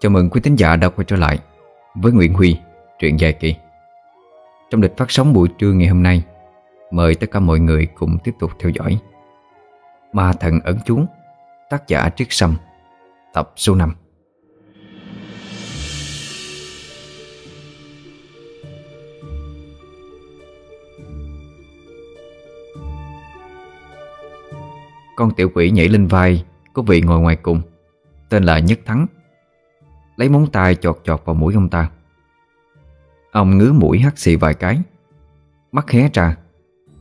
Chào mừng quý thính giả đã quay trở lại với Nguyễn Huy, truyện dài kỳ. Trong lịch phát sóng buổi trưa ngày hôm nay, mời tất cả mọi người cùng tiếp tục theo dõi. Ma thần ấn chú, tác giả Triết Sâm, tập số 5. Con tiểu quỷ nhảy lên vai Có vị ngồi ngoài cùng Tên là Nhất Thắng Lấy móng tay chọt chọt vào mũi ông ta. Ông ngứa mũi hắt xì vài cái. Mắt hé ra,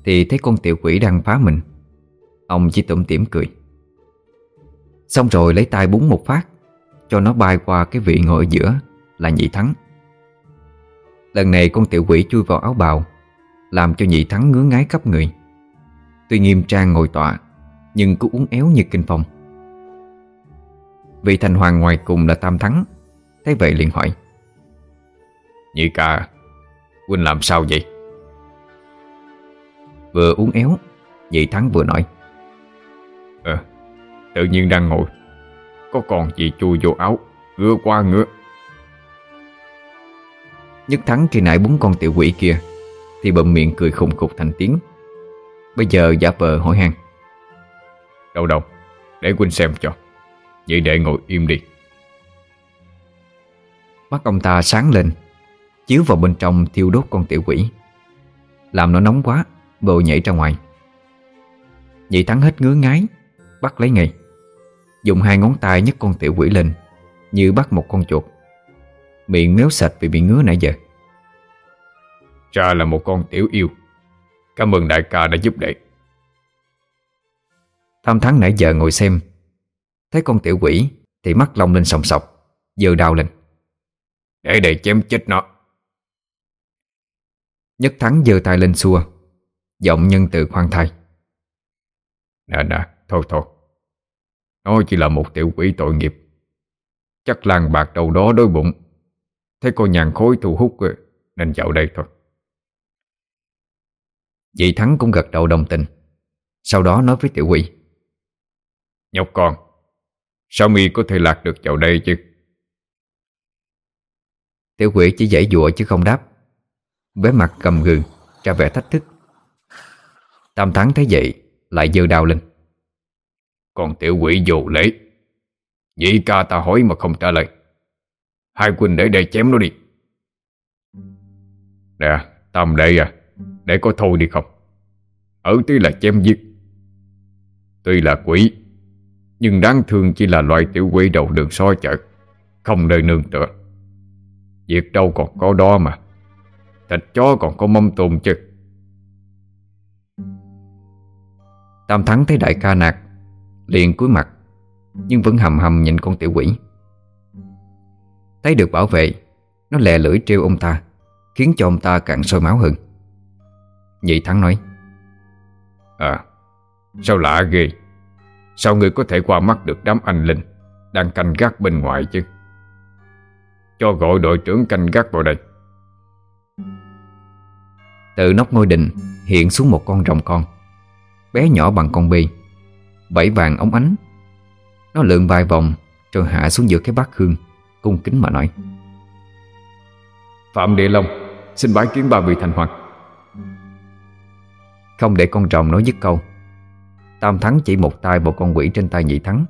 Thì thấy con tiểu quỷ đang phá mình. Ông chỉ tủm tỉm cười. Xong rồi lấy tay búng một phát, Cho nó bay qua cái vị ngồi ở giữa Là nhị thắng. Lần này con tiểu quỷ chui vào áo bào, Làm cho nhị thắng ngứa ngái khắp người. Tuy nghiêm trang ngồi tọa, Nhưng cứ uốn éo như kinh phong. Vị thành hoàng ngoài cùng là Tam Thắng. Thấy vậy liền hỏi. Nhị ca Huynh làm sao vậy? Vừa uống éo Nhị Thắng vừa nói. Ờ Tự nhiên đang ngồi. Có còn gì chui vô áo Ngứa qua ngứa. Nhất Thắng khi nãy búng con tiểu quỷ kia Thì bậm miệng cười khùng khục thành tiếng. Bây giờ giả vờ hỏi han. Đâu đâu Để Huynh xem cho. Vậy để ngồi im đi Mắt ông ta sáng lên Chiếu vào bên trong thiêu đốt con tiểu quỷ. Làm nó nóng quá Bộ nhảy ra ngoài. Nhị thắng hết ngứa ngái Bắt lấy ngay. Dùng hai ngón tay nhấc con tiểu quỷ lên Như bắt một con chuột. Miệng méo sạch vì bị ngứa nãy giờ. Ra là một con tiểu yêu. Cảm ơn đại ca đã giúp đệ Tam thắng nãy giờ ngồi xem Thấy con tiểu quỷ Thì mắt lông lên sòng sọc Giờ đau lên để để chém chết nó. Nhất thắng giơ tay lên xua, Giọng nhân từ khoan thai. Nè nè, Thôi thôi. Nó chỉ là một tiểu quỷ tội nghiệp. Chắc làng bạc đầu đó đôi bụng. Thấy cô nhàn khối thu hút Nên dạo đây thôi. Vị Thắng cũng gật đầu đồng tình. Sau đó nói với tiểu quỷ. Nhóc con, Sao mi có thể lạc được vào đây chứ? Tiểu quỷ chỉ dãy dụa chứ không đáp. Vé mặt cầm gừng Ra vẻ thách thức. Tam thắng thấy vậy, Lại dơ đau lên. Còn tiểu quỷ vô lễ. Vậy ca ta hỏi mà không trả lời. Hai huynh để đây chém nó đi. Nè, Tam đây à Để có thôi đi không? Ở tí là chém giết, Tuy là quỷ, Nhưng đáng thương chỉ là loài tiểu quỷ đầu đường soi chợ, Không nơi nương tựa. Việc đâu còn có đó mà. Thịt chó còn có mâm tùm chứ. Tam Thắng thấy đại ca nạt, Liền cúi mặt, Nhưng vẫn hầm hầm nhìn con tiểu quỷ. Thấy được bảo vệ, Nó lè lưỡi trêu ông ta, Khiến cho ông ta càng sôi máu hơn. Nhị Thắng nói À Sao lạ ghê? Sao người có thể qua mắt được đám anh linh Đang canh gác bên ngoài chứ? Cho gọi đội trưởng canh gác vào đây. Từ nóc ngôi đình Hiện xuống một con rồng con Bé nhỏ bằng con bê Vẫy vàng ống ánh. Nó lượn vài vòng Rồi hạ xuống giữa cái bát hương Cung kính mà nói. Phạm Địa Long Xin bái kiến ba vị thành hoàng. Không để con rồng nói dứt câu Tam Thắng chỉ một tay vào con quỷ trên tay nhị thắng.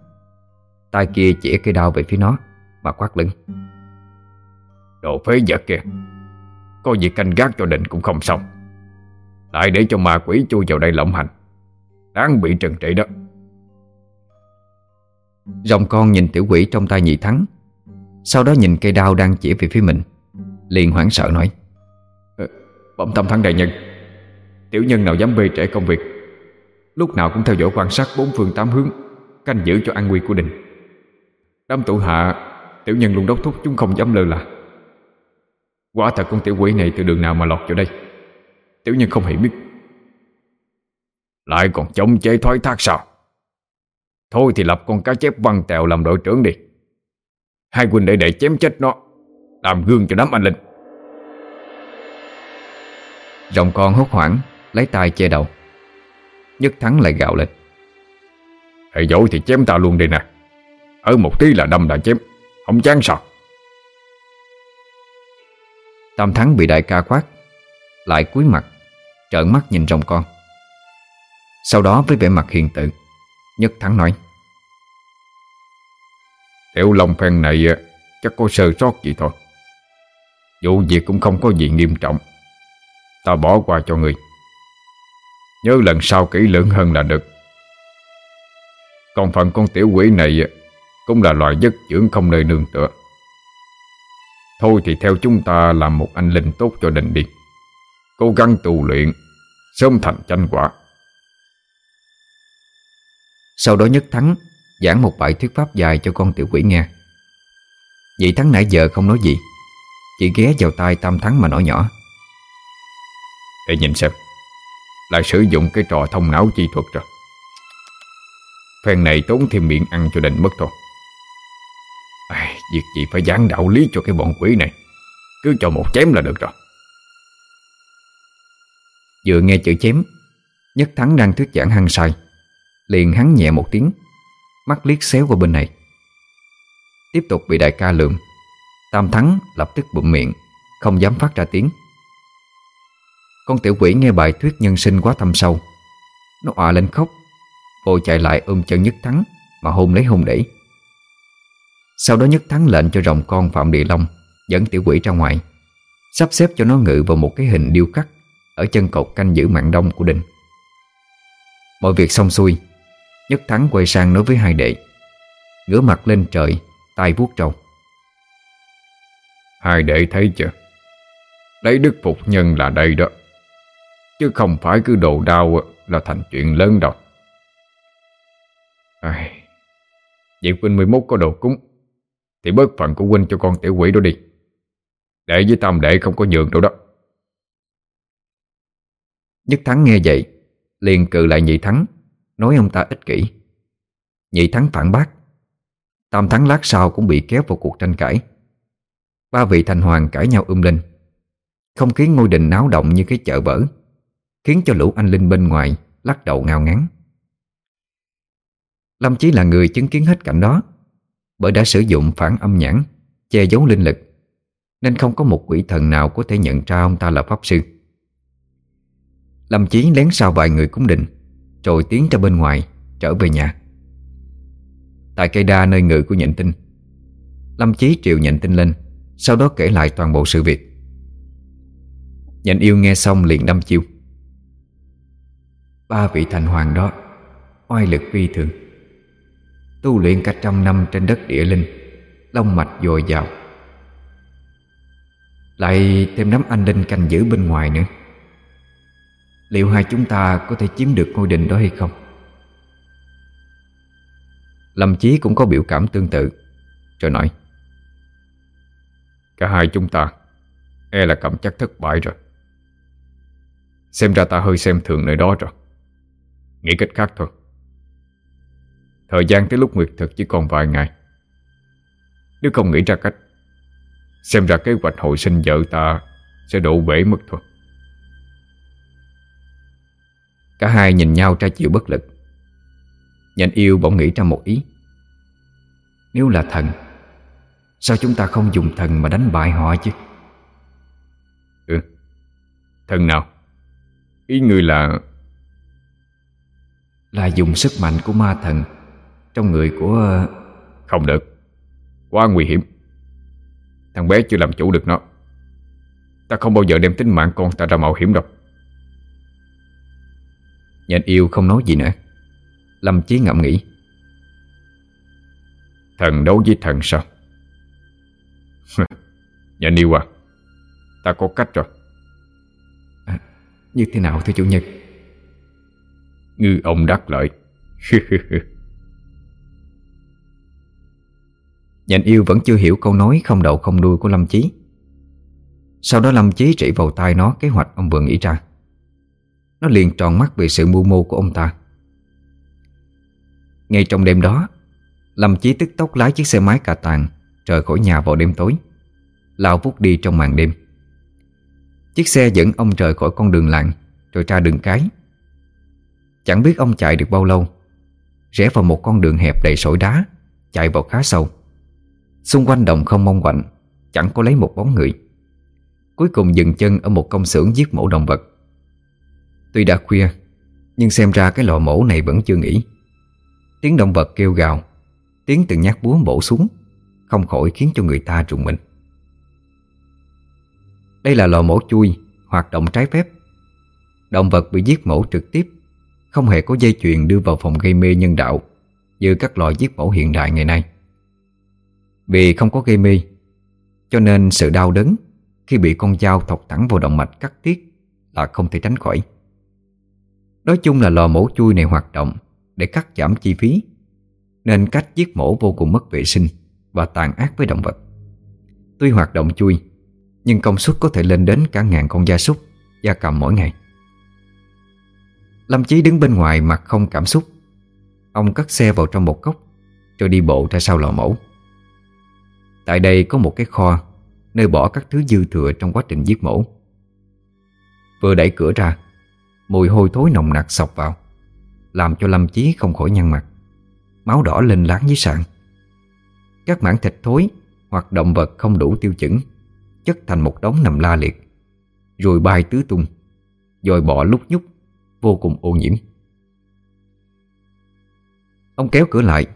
Tay kia chỉ cây đao về phía nó Mà quát lưng Đồ phế vật kìa Có việc canh gác cho định cũng không xong. Lại để cho ma quỷ chui vào đây lộng hành. Đáng bị trừng trị đó. Rồng con nhìn tiểu quỷ trong tay nhị thắng. Sau đó nhìn cây đao đang chỉ về phía mình. Liền hoảng sợ nói. Ờ, Bẩm tâm thắng đại nhân. Tiểu nhân nào dám bê trễ công việc? Lúc nào cũng theo dõi quan sát bốn phương tám hướng Canh giữ cho an nguy của đình. Đám tụ hạ Tiểu nhân luôn đốc thúc chúng không dám lơ là Quả thật con tiểu quỷ này từ đường nào mà lọt vào đây? Tiểu nhân không hề biết. Lại còn chống chế thoái thác sao? Thôi thì lập con cá chép văn tèo làm đội trưởng đi. Hai huynh đệ đệ chém chết nó, Làm gương cho đám anh linh. Rồng con hốt hoảng, Lấy tay che đầu. Nhất thắng lại gạo lên. Hệ dỗi thì chém ta luôn đi nè. Ở một tí là đâm đã chém. Không chán sao? Tam Thắng bị đại ca quát, Lại cúi mặt, Trợn mắt nhìn rồng con. Sau đó với vẻ mặt hiền tự, Nhất Thắng nói, Tiểu Long phen này, chắc có sơ sót gì thôi. Vụ việc cũng không có gì nghiêm trọng. Ta bỏ qua cho người. Nhớ lần sau kỹ lưỡng hơn là được. Còn phần con tiểu quỷ này Cũng là loài giấc dưỡng không nơi nương tựa. Thôi thì theo chúng ta làm một anh linh tốt cho đình đi. Cố gắng tu luyện Sớm thành chánh quả. Sau đó Nhất Thắng Giảng một bài thuyết pháp dài cho con tiểu quỷ nghe. Vị Thắng nãy giờ không nói gì Chỉ ghé vào tai Tam Thắng mà nói nhỏ. Để nhìn xem Lại sử dụng cái trò thông não chi thuật rồi. Phen này tốn thêm miệng ăn cho định mất thôi à, Việc gì phải giảng đạo lý cho cái bọn quỷ này? Cứ cho một chém là được rồi. Vừa nghe chữ chém Nhất Thắng đang thuyết giảng hăng sai. Liền hắn nhẹ một tiếng Mắt liếc xéo qua bên này. Tiếp tục bị đại ca lượm. Tam Thắng lập tức bụm miệng Không dám phát ra tiếng. Con tiểu quỷ nghe bài thuyết nhân sinh quá thâm sâu. Nó òa lên khóc Vội chạy lại ôm chân Nhất Thắng Mà hôn lấy hôn đẩy. Sau đó Nhất Thắng lệnh cho rồng con Phạm Địa Long Dẫn tiểu quỷ ra ngoài. Sắp xếp cho nó ngự vào một cái hình điêu khắc Ở chân cột canh giữ mạng đông của đình. Mọi việc xong xuôi Nhất Thắng quay sang nói với hai đệ Ngửa mặt lên trời tay vuốt trâu. Hai đệ thấy chưa? Lấy đức phục nhân là đây đó Chứ không phải cứ đồ đau Là thành chuyện lớn đâu. À, Vậy huynh 11 có đồ cúng. Thì bớt phần của huynh cho con tiểu quỷ đó đi. Đệ với tam đệ không có nhường đâu đó. Nhất Thắng nghe vậy, Liền cự lại nhị Thắng, Nói ông ta ích kỷ. Nhị Thắng phản bác, Tam Thắng lát sau cũng bị kéo vào cuộc tranh cãi. Ba vị thành hoàng cãi nhau um lên. Không khí ngôi đình náo động như cái chợ vỡ, Khiến cho lũ anh linh bên ngoài Lắc đầu ngao ngán. Lâm Chí là người chứng kiến hết cảnh đó bởi đã sử dụng phản âm nhãn, Che giấu linh lực, Nên không có một quỷ thần nào có thể nhận ra ông ta là pháp sư. Lâm Chí lén sau vài người cúng đình Rồi tiến ra bên ngoài, Trở về nhà. Tại cây đa nơi ngự của nhện tinh, Lâm Chí triệu nhện tinh lên, Sau đó kể lại toàn bộ sự việc. Nhện yêu nghe xong liền đâm chiêu. Ba vị thành hoàng đó, Oai lực phi thường. Tu luyện cả trăm năm trên đất địa linh, Long mạch dồi dào. Lại thêm nắm anh linh canh giữ bên ngoài nữa. Liệu hai chúng ta có thể chiếm được ngôi đình đó hay không? Lâm Chí cũng có biểu cảm tương tự, Rồi nói, Cả hai chúng ta E là cầm chắc thất bại rồi. Xem ra ta hơi xem thường nơi đó rồi. Nghĩ cách khác thôi. Thời gian tới lúc nguyệt thực chỉ còn vài ngày. Nếu không nghĩ ra cách, Xem ra kế hoạch hồi sinh vợ ta Sẽ đổ bể mất thôi. Cả hai nhìn nhau tra chịu bất lực. Nhành yêu bỗng nghĩ ra một ý. Nếu là thần, Sao chúng ta không dùng thần mà đánh bại họ chứ? Ừ Thần nào? Ý người là Là dùng sức mạnh của ma thần. Trong người của Không được. Quá nguy hiểm. Thằng bé chưa làm chủ được nó. Ta không bao giờ đem tính mạng con ta ra mạo hiểm đâu. Nhện yêu không nói gì nữa. Lâm Chí ngậm nghĩ. Thần đấu với thần sao? Nhện yêu à Ta có cách rồi. À, Như thế nào thưa chủ nhân Ngư ông đắc lợi Nhện yêu vẫn chưa hiểu câu nói không đầu không đuôi của Lâm Chí. Sau đó Lâm Chí trị vào tai nó kế hoạch ông vừa nghĩ ra. Nó liền tròn mắt vì sự mưu mô của ông ta. Ngay trong đêm đó, Lâm Chí tức tốc lái chiếc xe máy cà tàng Rời khỏi nhà vào đêm tối, Lao vút đi trong màn đêm. Chiếc xe dẫn ông rời khỏi con đường làng Rồi ra đường cái. Chẳng biết ông chạy được bao lâu, Rẽ vào một con đường hẹp đầy sỏi đá, Chạy vào khá sâu. Xung quanh đồng không mong quạnh, Chẳng có lấy một bóng người. Cuối cùng dừng chân ở một công xưởng giết mổ động vật. Tuy đã khuya, Nhưng xem ra cái lò mổ này vẫn chưa nghỉ. Tiếng động vật kêu gào, Tiếng từng nhát búa bổ xuống, Không khỏi khiến cho người ta trùng mình. Đây là lò mổ chui, Hoạt động trái phép. Động vật bị giết mổ trực tiếp, Không hề có dây chuyền đưa vào phòng gây mê nhân đạo Như các lò giết mổ hiện đại ngày nay. Vì không có gây mê, Cho nên sự đau đớn Khi bị con dao thọc thẳng vào động mạch cắt tiết Là không thể tránh khỏi. Nói chung là lò mổ chui này hoạt động Để cắt giảm chi phí, Nên cách giết mổ vô cùng mất vệ sinh Và tàn ác với động vật. Tuy hoạt động chui, Nhưng công suất có thể lên đến cả ngàn con gia súc, Gia cầm mỗi ngày. Lâm Chí đứng bên ngoài mặt không cảm xúc. Ông cất xe vào trong một cốc Rồi đi bộ ra sau lò mổ. Tại đây có một cái kho, Nơi bỏ các thứ dư thừa trong quá trình giết mổ. Vừa đẩy cửa ra, Mùi hôi thối nồng nặc sọc vào, Làm cho Lâm Chí không khỏi nhăn mặt, Máu đỏ lên láng dưới sàn. Các mảng thịt thối Hoặc động vật không đủ tiêu chuẩn, Chất thành một đống nằm la liệt, Rồi bay tứ tung Rồi bỏ lúc nhúc, Vô cùng ô nhiễm. Ông kéo cửa lại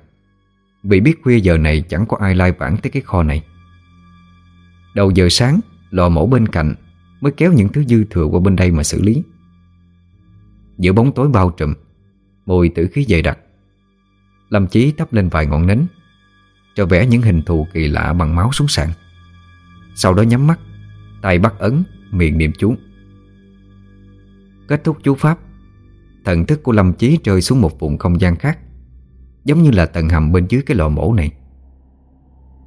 vì biết khuya giờ này chẳng có ai lai vãng tới cái kho này. Đầu giờ sáng, Lò mổ bên cạnh Mới kéo những thứ dư thừa qua bên đây mà xử lý. Giữa bóng tối bao trùm, Mùi tử khí dày đặc. Lâm Chí thắp lên vài ngọn nến, Cho vẽ những hình thù kỳ lạ bằng máu xuống sàn. Sau đó nhắm mắt, Tay bắt ấn Miệng niệm chú. Kết thúc chú pháp, Thần thức của Lâm Chí rơi xuống một vùng không gian khác. Giống như là tầng hầm bên dưới cái lò mổ này.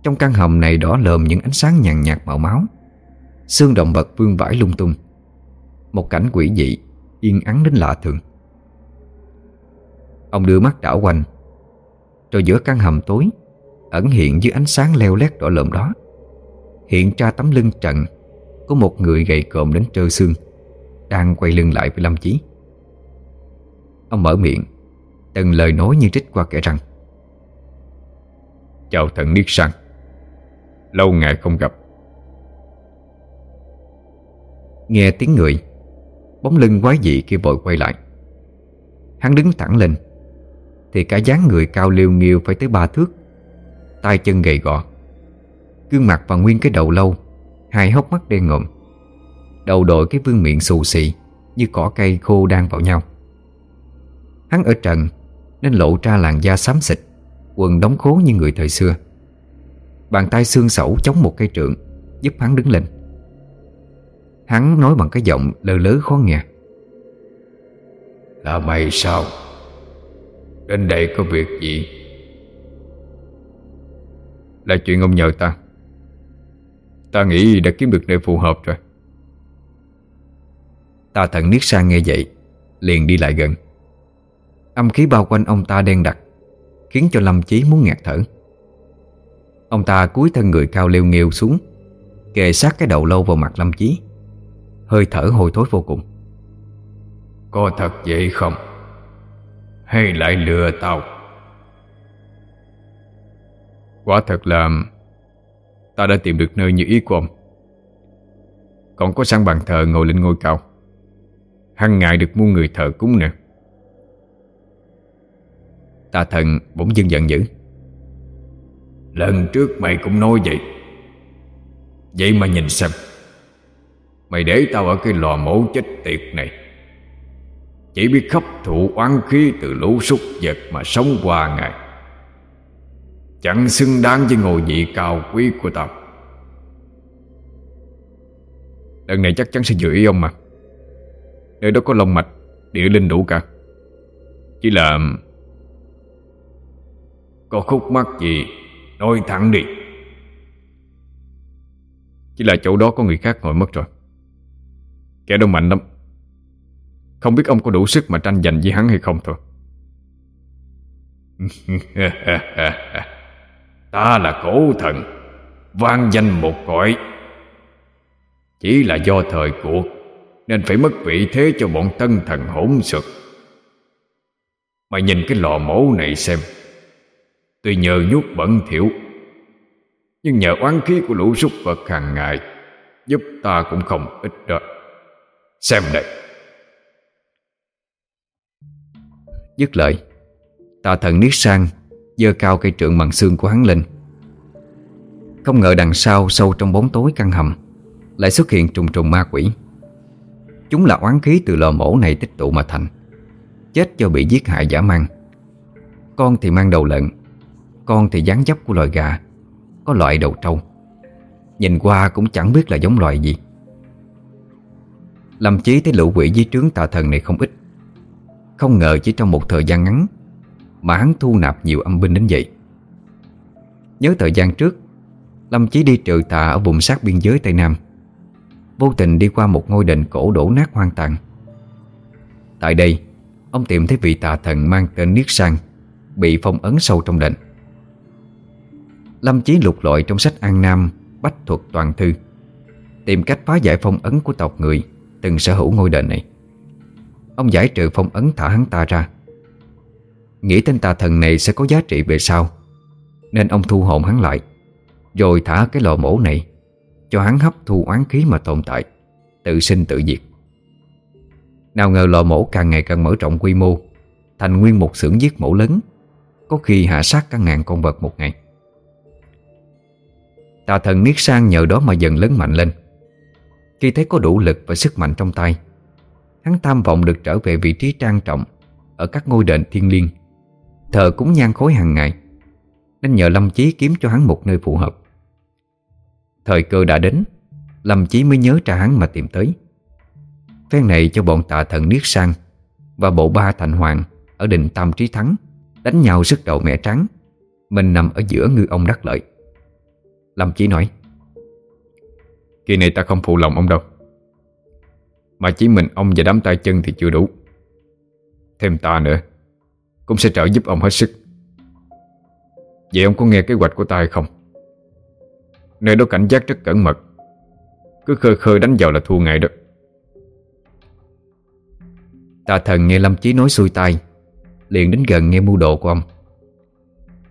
Trong căn hầm này đỏ lờm những ánh sáng nhàn nhạt màu máu. Xương động vật vương vãi lung tung. Một cảnh quỷ dị, Yên ắng đến lạ thường. Ông đưa mắt đảo quanh. Rồi giữa căn hầm tối, Ẩn hiện dưới ánh sáng leo lét đỏ lợm đó. Hiện ra tấm lưng trần Của một người gầy cộm đến trơ xương, Đang quay lưng lại với Lâm Chí. Ông mở miệng. Từng lời nói như trích qua kẻ răng. Chào thần Niết Sang. Lâu ngày không gặp. Nghe tiếng người, Bóng lưng quái dị kia vội quay lại. Hắn đứng thẳng lên, Thì cả dáng người cao liêu nghiêu phải tới ba thước, tay chân gầy gò. Gương mặt và nguyên cái đầu lâu, Hai hốc mắt đen ngộm Đầu đội cái vương miệng xù xì, Như cỏ cây khô đang vào nhau. Hắn ở trần nên lộ ra làn da xám xịt Quần đóng khố như người thời xưa. Bàn tay xương sẩu chống một cây trượng Giúp hắn đứng lên. Hắn nói bằng cái giọng lơ lớ khó nghe. Là mày sao? Đến đây có việc gì? Là chuyện ông nhờ ta. Ta nghĩ đã kiếm được nơi phù hợp rồi. Ta thần niết sang nghe vậy Liền đi lại gần Âm khí bao quanh ông ta đen đặc, Khiến cho Lâm Chí muốn ngạt thở. Ông ta cúi thân người cao leo nghêu xuống, Kề sát cái đầu lâu vào mặt Lâm Chí. Hơi thở hồi thối vô cùng. Có thật vậy không? Hay lại lừa tao? Quả thật là Ta đã tìm được nơi như ý của ông. Còn có sẵn bàn thờ ngồi lên ngôi cao. Hằng ngày được mua người thờ cúng nè Tà thần bỗng dưng giận dữ. Lần trước mày cũng nói vậy. Vậy mà nhìn xem Mày để tao ở cái lò mổ chết tiệt này. Chỉ biết khắp thụ oán khí từ lũ súc vật mà sống qua ngày. Chẳng xứng đáng với ngôi vị cao quý của tao. Lần này chắc chắn sẽ giữ ý ông mà. Nơi đó có lông mạch Địa linh đủ cả. Chỉ là có khúc mắc gì, Nói thẳng đi. Chỉ là chỗ đó có người khác ngồi mất rồi. Kẻ đó mạnh lắm. Không biết ông có đủ sức mà tranh giành với hắn hay không thôi. Ta là cổ thần, vang danh một cõi. Chỉ là do thời cuộc, Nên phải mất vị thế cho bọn tân thần hỗn sực Mà nhìn cái lò mổ này xem. Tuy nhờ nhút bẩn thiểu, Nhưng nhờ oán khí của lũ súc vật hàng ngày Giúp ta cũng không ít đó. Xem đây Dứt lời Tà thần niết sang Dơ cao cây trượng bằng xương của hắn lên. Không ngờ đằng sau, Sâu trong bóng tối căn hầm, Lại xuất hiện trùng trùng ma quỷ. Chúng là oán khí từ lò mổ này tích tụ mà thành, Chết cho bị giết hại giả mang. Con thì mang đầu lợn con thì dáng dấp của loài gà Có loại đầu trâu. Nhìn qua cũng chẳng biết là giống loài gì. Lâm Chí thấy lũ quỷ dưới trướng tà thần này không ít. Không ngờ chỉ trong một thời gian ngắn Mà hắn thu nạp nhiều âm binh đến vậy. Nhớ thời gian trước, Lâm Chí đi trừ tà ở vùng sát biên giới Tây Nam. Vô tình đi qua một ngôi đền cổ đổ nát hoang tàn. Tại đây, Ông tìm thấy vị tà thần mang tên Niết Sang Bị phong ấn sâu trong đền. Lâm Chí lục lọi trong sách An Nam, Bách thuật toàn thư. Tìm cách phá giải phong ấn của tộc người, Từng sở hữu ngôi đền này. Ông giải trừ phong ấn thả hắn ta ra. Nghĩ tên tà thần này sẽ có giá trị về sau, Nên ông thu hồn hắn lại, Rồi thả cái lò mổ này, Cho hắn hấp thu oán khí mà tồn tại, Tự sinh tự diệt. Nào ngờ lò mổ càng ngày càng mở rộng quy mô, Thành nguyên một xưởng giết mổ lớn, Có khi hạ sát cả ngàn con vật một ngày. Tà thần Niết Sang nhờ đó mà dần lớn mạnh lên. Khi thấy có đủ lực và sức mạnh trong tay, Hắn tham vọng được trở về vị trí trang trọng Ở các ngôi đền thiên liêng. Thờ cúng nhan khối hàng ngày, Nên nhờ Lâm Chí kiếm cho hắn một nơi phù hợp. Thời cơ đã đến, Lâm Chí mới nhớ ra hắn mà tìm tới. Phen này cho bọn tà thần Niết Sang Và bộ ba thành hoàng Ở đình Tam Trí Thắng Đánh nhau sức đầu mẹ trắng Mình nằm ở giữa ngư ông đắc lợi. Lâm Chí nói. Kỳ này ta không phụ lòng ông đâu. Mà chỉ mình ông và đám tay chân thì chưa đủ. Thêm ta nữa, Cũng sẽ trợ giúp ông hết sức. Vậy ông có nghe kế hoạch của ta hay không? Nơi đó cảnh giác rất cẩn mật. Cứ khơi khơi đánh vào là thua ngay đó. Tà thần nghe Lâm Chí nói xuôi tai, Liền đến gần nghe mưu đồ của ông.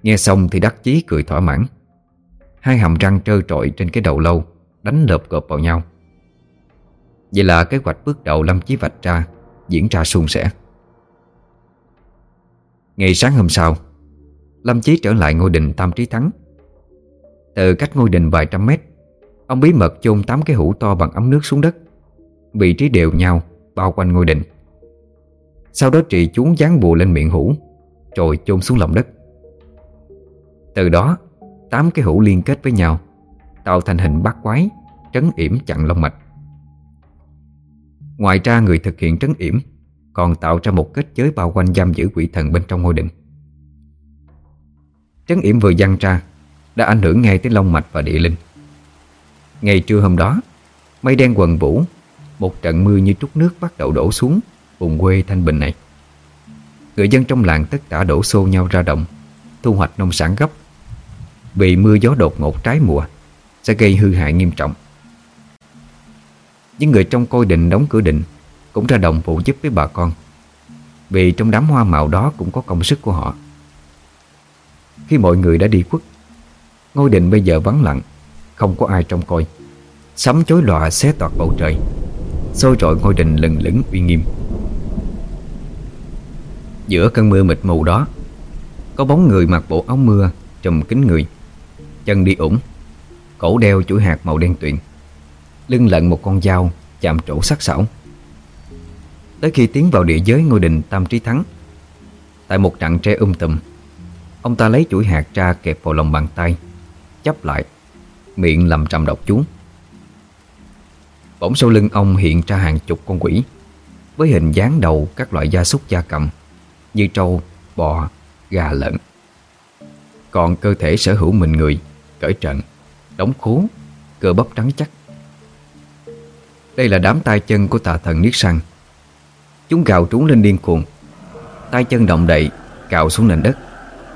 Nghe xong thì đắc chí cười thỏa mãn. Hai hàm răng trơ trội trên cái đầu lâu, Đánh lợp cộp vào nhau. Vậy là kế hoạch bước đầu Lâm Chí vạch ra, Diễn ra suôn sẻ. Ngày sáng hôm sau, Lâm Chí trở lại ngôi đình Tam Trí Thắng. Từ cách ngôi đình vài trăm mét, Ông bí mật chôn tám cái hũ to bằng ấm nước xuống đất. Vị trí đều nhau, Bao quanh ngôi đình. Sau đó trị chú dán bùa lên miệng hũ, Rồi chôn xuống lòng đất. Từ đó Tám cái hũ liên kết với nhau, Tạo thành hình bát quái, Trấn yểm chặn long mạch. Ngoài ra, người thực hiện trấn yểm Còn tạo ra một kết giới bao quanh giam giữ quỷ thần bên trong ngôi đình Trấn yểm vừa dăng ra, Đã ảnh hưởng ngay tới long mạch và địa linh. Ngày trưa hôm đó, Mây đen quần vũ, Một trận mưa như trút nước bắt đầu đổ xuống Vùng quê Thanh Bình này. Người dân trong làng tất cả đổ xô nhau ra đồng, Thu hoạch nông sản gấp vì mưa gió đột ngột trái mùa, Sẽ gây hư hại nghiêm trọng. Những người trong coi định đóng cửa định Cũng ra đồng phụ giúp với bà con, Vì trong đám hoa màu đó cũng có công sức của họ. Khi mọi người đã đi khuất, Ngôi định bây giờ vắng lặng, Không có ai trông coi. Sấm chối lòa xé toạc bầu trời Sôi rọi ngôi đình lừng lững uy nghiêm. Giữa cơn mưa mịt mù đó, Có bóng người mặc bộ áo mưa Trùm kính người. Chân đi ủng. Cổ đeo chuỗi hạt màu đen tuyền. Lưng lận một con dao chạm trổ sắc sảo. Tới khi tiến vào địa giới ngôi đình Tam Trí Thắng Tại một trận tre um tùm Ông ta lấy chuỗi hạt ra kẹp vào lòng bàn tay Chấp lại Miệng lầm trầm độc chú. Bỗng sau lưng ông hiện ra hàng chục con quỷ Với hình dáng đầu các loại gia súc gia cầm Như trâu, bò, gà lợn. Còn cơ thể sở hữu mình người cởi trận Đóng khố Cơ bắp trắng chắc. Đây là đám tay chân của tà thần Niết Sang. Chúng gào trú lên điên cuồng. Tay chân động đậy, Cào xuống nền đất,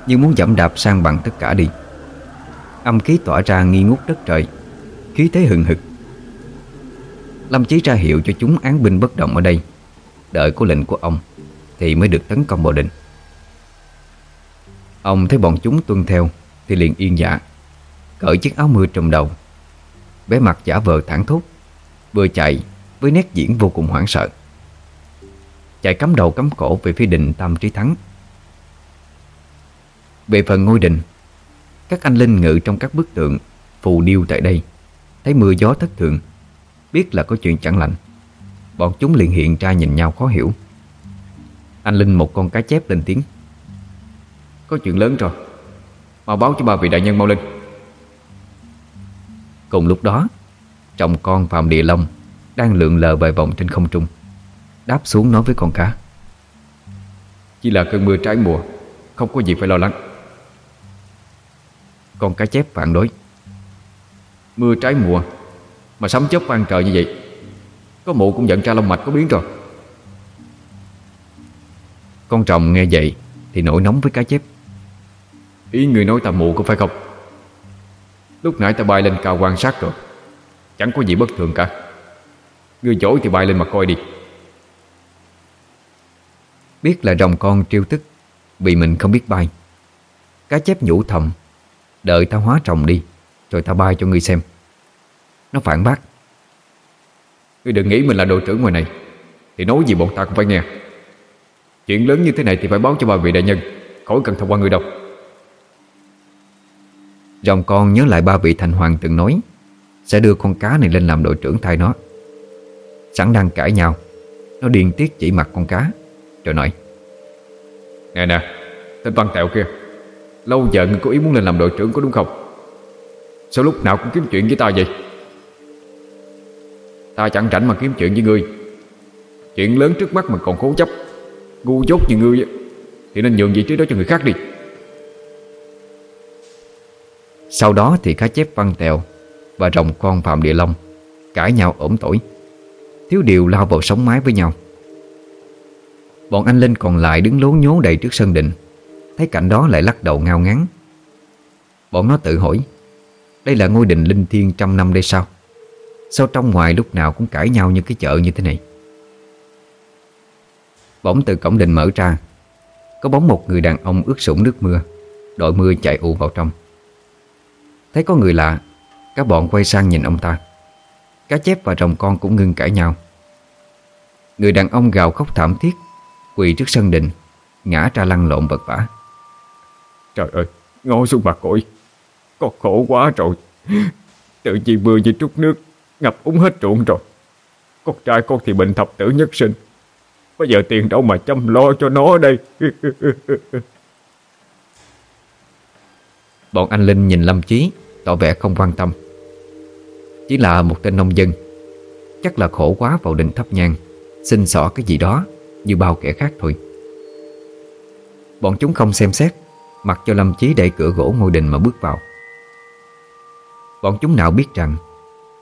Như muốn dẫm đạp sang bằng tất cả đi. Âm khí tỏa ra nghi ngút đất trời, Khí thế hừng hực. Lâm Chí ra hiệu cho chúng án binh bất động ở đây. Đợi có lệnh của ông, Thì mới được tấn công vào định. Ông thấy bọn chúng tuân theo, Thì liền yên dạ. Cởi chiếc áo mưa trùm đầu. Bé mặt giả vờ thẳng thốt, Vừa chạy với nét diễn vô cùng hoảng sợ. Chạy cắm đầu cắm cổ về phía đình Tam Trí Thắng. Về phần ngôi đình, Các anh linh ngự trong các bức tượng Phù điêu tại đây, Thấy mưa gió thất thường, Biết là có chuyện chẳng lành. Bọn chúng liền hiện ra nhìn nhau khó hiểu. Anh Linh một con cá chép lên tiếng. Có chuyện lớn rồi, Mau báo cho ba vị đại nhân mau lên. Cùng lúc đó Trọng con Phạm Địa Long Đang lượn lờ vài vòng trên không trung Đáp xuống nói với con cá. Chỉ là cơn mưa trái mùa Không có gì phải lo lắng. Con cá chép phản đối. Mưa trái mùa Mà sấm chớp vang trời như vậy Có mụ cũng giận ra lông mạch có biến rồi. Con trồng nghe vậy Thì nổi nóng với cá chép. Ý người nói ta mụ có phải không Lúc nãy ta bay lên cao quan sát rồi. Chẳng có gì bất thường cả. Người dỗi thì bay lên mà coi đi. Biết là rồng con triêu tức Vì mình không biết bay. Cá chép nhủ thầm Đợi ta hóa rồng đi Rồi ta bay cho ngươi xem. Nó phản bác. Ngươi đừng nghĩ mình là đội trưởng ngoài này Thì nói gì bọn ta cũng phải nghe. Chuyện lớn như thế này thì phải báo cho ba vị đại nhân Khỏi cần thông qua người đâu Rồng con nhớ lại ba vị thành hoàng từng nói, Sẽ đưa con cá này lên làm đội trưởng thay nó. Sẵn đang cãi nhau, Nó điên tiết chỉ mặt con cá, Rồi nói, Nè nè, Tên Văn Tẹo kia, Lâu giờ ngươi có ý muốn lên làm đội trưởng có đúng không? Sao lúc nào cũng kiếm chuyện với ta vậy? Ta chẳng rảnh mà kiếm chuyện với ngươi. Chuyện lớn trước mắt mà còn cố chấp, Ngu dốt như ngươi Thì nên nhường vị trí đó cho người khác đi. Sau đó thì cá chép văn tèo Và rồng con Phạm Địa Long, Cãi nhau ổn tỏi Thiếu điều lao vào sống mái với nhau. Bọn anh Linh còn lại đứng lố nhố đầy trước sân đình, Thấy cảnh đó lại lắc đầu ngao ngán. Bọn nó tự hỏi, Đây là ngôi đình linh thiêng trăm năm đây sao? Sao trong ngoài lúc nào cũng cãi nhau như cái chợ như thế này? Bỗng từ cổng đình mở ra, Có bóng một người đàn ông ướt sũng nước mưa, Đội mưa chạy ù vào trong. Thấy có người lạ, Các bọn quay sang nhìn ông ta. Cá chép và rồng con cũng ngưng cãi nhau. Người đàn ông gào khóc thảm thiết, Quỳ trước sân đình, Ngã ra lăn lộn vật vả Trời ơi, Ngó xuống mặt cội Con khổ quá rồi. Tự nhiên mưa như trút nước, Ngập úng hết ruộng rồi. Con trai con thì bệnh thập tử nhất sinh. Bây giờ tiền đâu mà chăm lo cho nó đây? Bọn anh Linh nhìn Lâm Chí, Tỏ vẻ không quan tâm. Chỉ là một tên nông dân, Chắc là khổ quá vào đình thấp nhang, Xin xỏ cái gì đó Như bao kẻ khác thôi. Bọn chúng không xem xét, Mặc cho Lâm Chí đẩy cửa gỗ ngôi đình mà bước vào. Bọn chúng nào biết rằng,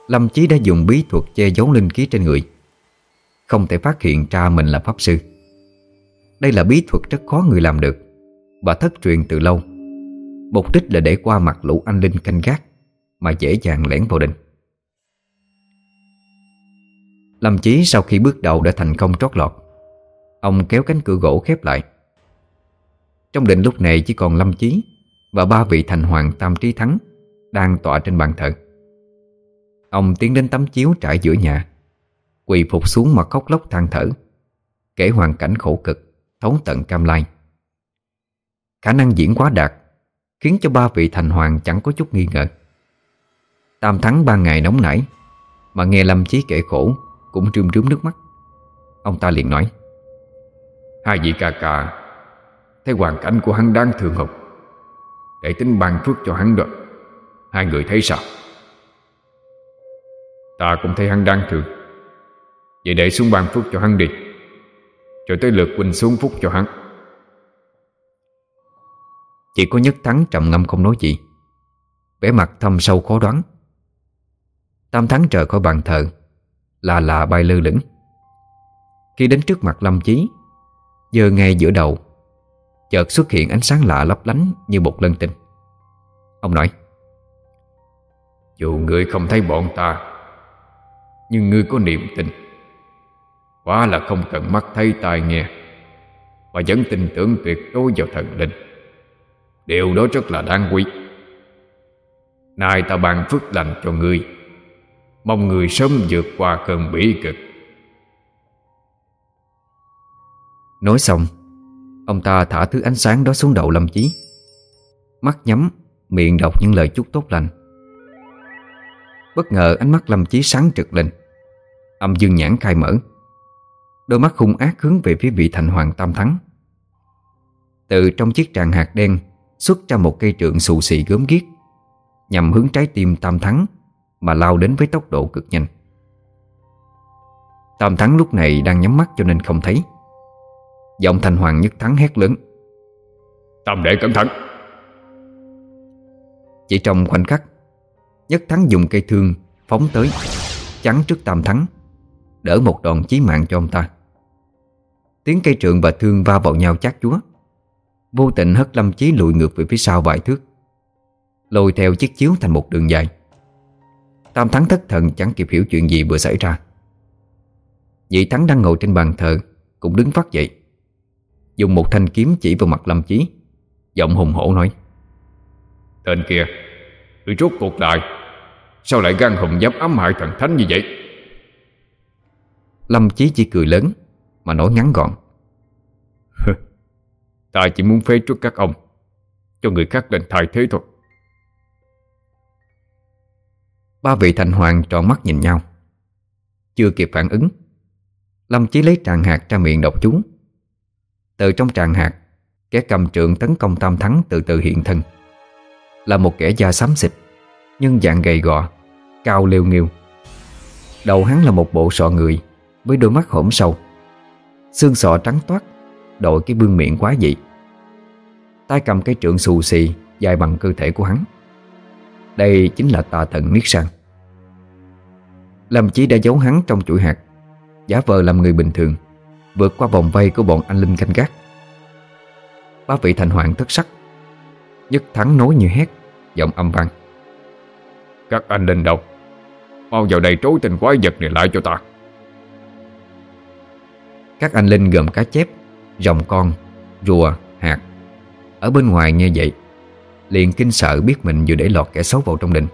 Lâm Chí đã dùng bí thuật che giấu linh khí trên người, Không thể phát hiện ra mình là pháp sư. Đây là bí thuật rất khó người làm được Và thất truyền từ lâu. Mục đích là để qua mặt lũ anh linh canh gác, Mà dễ dàng lẻn vào đình. Lâm Chí sau khi bước đầu đã thành công trót lọt, Ông kéo cánh cửa gỗ khép lại. Trong đình lúc này chỉ còn Lâm Chí Và ba vị thành hoàng tam trí thắng Đang tọa trên bàn thờ. Ông tiến đến tấm chiếu trải giữa nhà, Quỳ phục xuống mà khóc lóc than thở, Kể hoàn cảnh khổ cực, Thấu tận cam lai. Khả năng diễn quá đạt Khiến cho ba vị thành hoàng chẳng có chút nghi ngờ. Tam thắng ba ngày nóng nảy, Mà nghe Lâm Chí kể khổ, Cũng rươm rướm nước mắt. Ông ta liền nói, Hai vị ca ca, Thấy hoàn cảnh của hắn đang thường không? Để tính ban phước cho hắn được Hai người thấy sao? Ta cũng thấy hắn đang thường Vậy để xuống ban phước cho hắn đi, Rồi tới lượt huynh xuống phúc cho hắn. Chỉ có nhất thắng trầm ngâm không nói gì. Vẻ mặt thâm sâu khó đoán. Tam thắng trời khỏi bàn thờ, Là là bay lơ lửng. Khi đến trước mặt Lâm Chí, Giờ ngay giữa đầu, Chợt xuất hiện ánh sáng lạ lấp lánh Như một lân tinh. Ông nói, Dù ngươi không thấy bọn ta, Nhưng ngươi có niềm tin. Quá là không cần mắt thấy tai nghe, Và vẫn tin tưởng tuyệt đối vào thần linh. Điều đó rất là đáng quý. Nay ta ban phước lành cho ngươi. Mong người sớm vượt qua cơn bỉ cực. Nói xong, Ông ta thả thứ ánh sáng đó xuống đầu Lâm Chí. Mắt nhắm, Miệng đọc những lời chúc tốt lành. Bất ngờ ánh mắt Lâm Chí sáng trực lên. Âm dương nhãn khai mở. Đôi mắt hung ác hướng về phía vị thành hoàng tam thắng. Từ trong chiếc tràng hạt đen Xuất ra một cây trượng xù xì gớm ghiếc Nhằm hướng trái tim tam thắng Mà lao đến với tốc độ cực nhanh. Tam thắng lúc này đang nhắm mắt cho nên không thấy. Giọng thành hoàng nhất thắng hét lớn. Tam đệ cẩn thận. Chỉ trong khoảnh khắc Nhất thắng dùng cây thương Phóng tới Chắn trước tam thắng Đỡ một đòn chí mạng cho ông ta. Tiếng cây trượng và thương va vào nhau chát chúa Vô tình hất lâm chí lùi ngược về phía sau vài thước Lôi theo chiếc chiếu thành một đường dài. Tam thắng thất thần chẳng kịp hiểu chuyện gì vừa xảy ra. Vị thắng đang ngồi trên bàn thờ Cũng đứng phát dậy Dùng một thanh kiếm chỉ vào mặt Lâm Chí Giọng hùng hổ nói Tên kia Ngươi rốt cuộc lại Sao lại gan hùng dám ám hại thần thánh như vậy? Lâm Chí chỉ cười lớn Mà nói ngắn gọn Ta chỉ muốn phế trước các ông, Cho người khác lên thay thế thôi. Ba vị thành hoàng tròn mắt nhìn nhau. Chưa kịp phản ứng, Lâm Chí lấy tràng hạt ra miệng đọc chú. Từ trong tràng hạt, Kẻ cầm trượng tấn công tam thắng từ từ hiện thân. Là một kẻ da xám xịt, Nhưng dạng gầy gò, Cao liêu nghiêu. Đầu hắn là một bộ sọ người, Với đôi mắt hổm sâu. Xương sọ trắng toát, Đội cái bương miệng quá dị tay cầm cái trượng xù xì Dài bằng cơ thể của hắn. Đây chính là tà thần Niết Sang. Lâm Chí đã giấu hắn trong chuỗi hạt Giả vờ làm người bình thường Vượt qua vòng vây của bọn anh Linh canh gác. Ba vị thành hoàng thất sắc Nhất thắng nói như hét Giọng âm vang. Các anh Linh đâu Mau vào đây trối tình quái vật này lại cho ta. Các anh Linh gồm cá chép Rồng con, rùa, ở bên ngoài nghe vậy, Liền kinh sợ biết mình vừa để lọt kẻ xấu vào trong đình.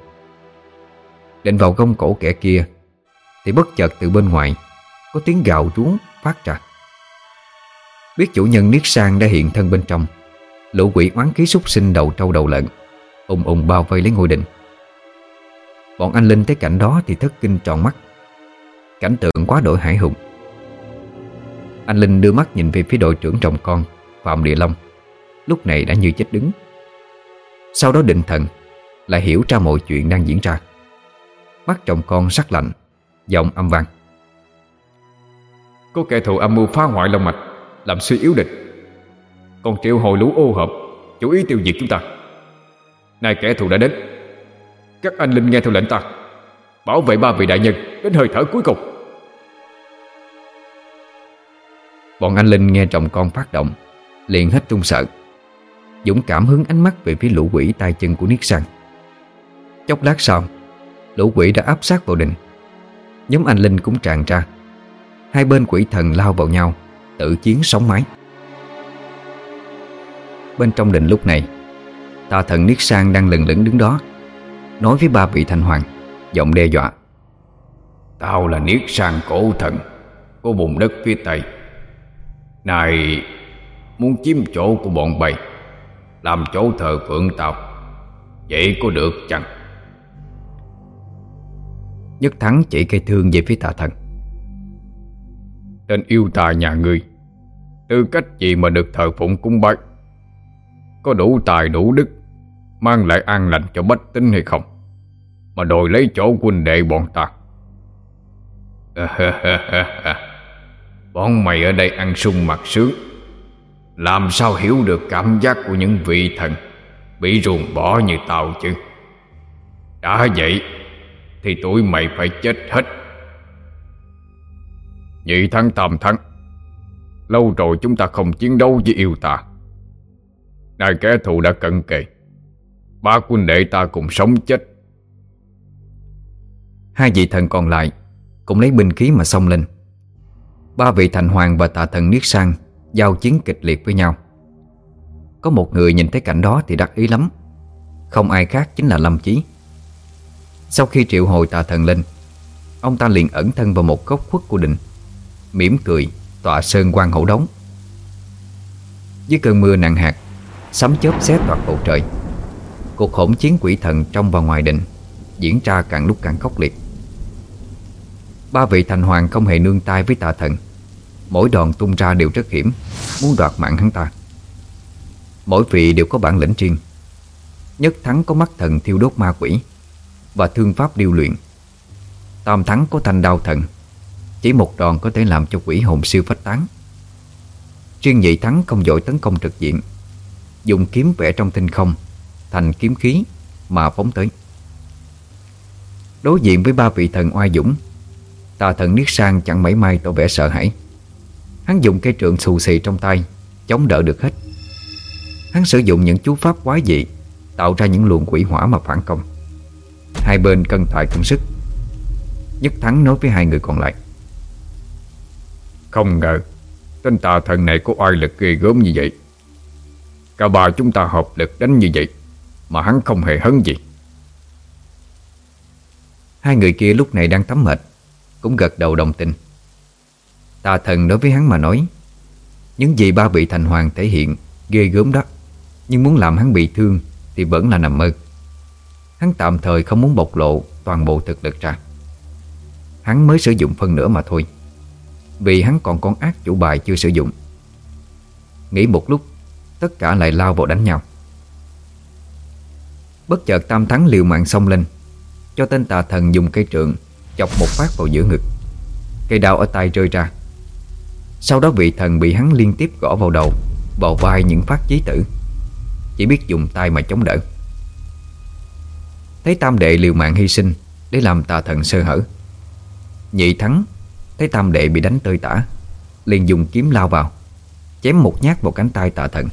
Định vào gông cổ kẻ kia, Thì bất chợt từ bên ngoài, Có tiếng gào rú phát ra. Biết chủ nhân Niết Sang đã hiện thân bên trong, Lũ quỷ oán khí súc sinh đầu trâu đầu lợn ùng ùng bao vây lấy ngôi đình. Bọn anh Linh thấy cảnh đó thì thất kinh tròn mắt. Cảnh tượng quá đổi hải hùng. Anh Linh đưa mắt nhìn về phía đội trưởng chồng con, Phạm Địa Long. Lúc này đã như chết đứng. Sau đó định thần Lại hiểu ra mọi chuyện đang diễn ra. Mắt chồng con sắc lạnh Giọng âm vang. Có kẻ thù âm mưu phá hoại long mạch Làm suy yếu địch. Còn triệu hồi lũ ô hợp Chủ ý tiêu diệt chúng ta. Nay kẻ thù đã đến. Các anh linh nghe theo lệnh ta Bảo vệ ba vị đại nhân Đến hơi thở cuối cùng. Bọn anh Linh nghe chồng con phát động Liền hết trung sợ Dũng cảm hướng ánh mắt về phía lũ quỷ tay chân của Niết Sang. Chốc lát sau, Lũ quỷ đã áp sát vào đình. Nhóm anh Linh cũng tràn ra. Hai bên quỷ thần lao vào nhau, Tự chiến sóng mái. Bên trong đình lúc này, Tà thần Niết Sang đang lừng lửng đứng đó, Nói với ba vị thanh hoàng, Giọng đe dọa. Tao là Niết Sang cổ thần, Của vùng đất phía Tây. Này, Muốn chiếm chỗ của bọn bầy làm chỗ thờ phượng tao. Vậy có được chăng? Nhất thắng chỉ cây thương về phía tà thần. Tên yêu tà nhà ngươi Tư cách gì mà được thờ phụng cung bái? Có đủ tài đủ đức Mang lại an lành cho bách tính hay không? Mà đòi lấy chỗ huynh đệ bọn ta. Bọn mày ở đây ăn sung mặt sướng làm sao hiểu được cảm giác của những vị thần Bị ruồng bỏ như tao chứ? Đã vậy Thì tụi mày phải chết hết. Nhị thắng, tam thắng, Lâu rồi chúng ta không chiến đấu với yêu ta. Nay kẻ thù đã cận kề, Ba quân đệ ta cùng sống chết. Hai vị thần còn lại Cũng lấy binh khí mà xông lên. Ba vị thành hoàng và tà thần Niết Sang Giao chiến kịch liệt với nhau. Có một người nhìn thấy cảnh đó thì đắc ý lắm. Không ai khác chính là Lâm Chí. Sau khi triệu hồi tà thần lên, Ông ta liền ẩn thân vào một góc khuất của đình, mỉm cười Tọa sơn quan hậu đóng Dưới cơn mưa nặng hạt, Sấm chớp xé toạc bầu trời. Cuộc hỗn chiến quỷ thần trong và ngoài định Diễn ra càng lúc càng khốc liệt. Ba vị thành hoàng không hề nương tay với tà thần. Mỗi đòn tung ra đều rất hiểm. Muốn đoạt mạng hắn ta. Mỗi vị đều có bản lĩnh riêng. Nhất thắng có mắt thần thiêu đốt ma quỷ. Và thương pháp điêu luyện. Tam thắng có thanh đao thần. Chỉ một đòn có thể làm cho quỷ hồn siêu phách tán. Riêng nhị thắng không giỏi tấn công trực diện. Dùng kiếm vẽ trong tinh không, Thành kiếm khí Mà phóng tới. Đối diện với ba vị thần oai dũng, Tà thần Niết Sang chẳng mấy may tỏ vẻ sợ hãi. Hắn dùng cây trượng xù xì trong tay Chống đỡ được hết. Hắn sử dụng những chú pháp quái dị Tạo ra những luồng quỷ hỏa mà phản công. Hai bên cân thoại cân sức Nhất Thắng nói với hai người còn lại. Không ngờ Tên tà thần này có oai lực ghê gớm như vậy. Cả ba chúng ta hợp lực đánh như vậy Mà hắn không hề hấn gì. Hai người kia lúc này đang tắm mệt Cũng gật đầu đồng tình Tà thần đối với hắn mà nói. Những gì ba vị thành hoàng thể hiện, Ghê gớm đó. Nhưng muốn làm hắn bị thương, Thì vẫn là nằm mơ. Hắn tạm thời không muốn bộc lộ toàn bộ thực lực ra. Hắn mới sử dụng phân nữa mà thôi. Vì hắn còn con ác chủ bài chưa sử dụng. Nghĩ một lúc, Tất cả lại lao vào đánh nhau. Bất chợt tam thắng liều mạng xông lên, Cho tên tà thần dùng cây trượng Chọc một phát vào giữa ngực. Cây đao ở tay rơi ra sau đó vị thần bị hắn liên tiếp gõ vào đầu, Vào vai những phát chí tử. Chỉ biết dùng tay mà chống đỡ. Thấy tam đệ liều mạng hy sinh Để làm tà thần sơ hở. Nhị thắng Thấy tam đệ bị đánh tơi tả, liền dùng kiếm lao vào, Chém một nhát vào cánh tay tà thần,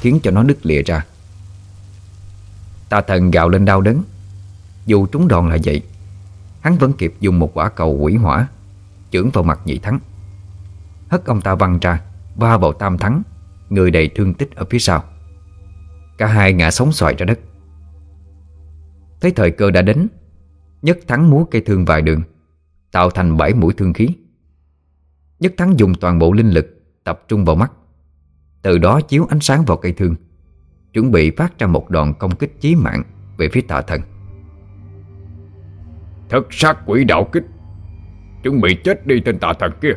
Khiến cho nó đứt lìa ra. Tà thần gào lên đau đớn. Dù trúng đòn là vậy, Hắn vẫn kịp dùng một quả cầu quỷ hỏa Chưởng vào mặt nhị thắng. Hất ông ta văng ra, Va vào tam thắng, Người đầy thương tích ở phía sau. Cả hai ngã sống xoài ra đất. Thấy thời cơ đã đến, Nhất thắng múa cây thương vài đường, Tạo thành bảy mũi thương khí. Nhất thắng dùng toàn bộ linh lực Tập trung vào mắt, Từ đó chiếu ánh sáng vào cây thương, Chuẩn bị phát ra một đòn công kích chí mạng Về phía tà thần. Thất sát quỷ đạo kích, Chuẩn bị chết đi tên tà thần kia.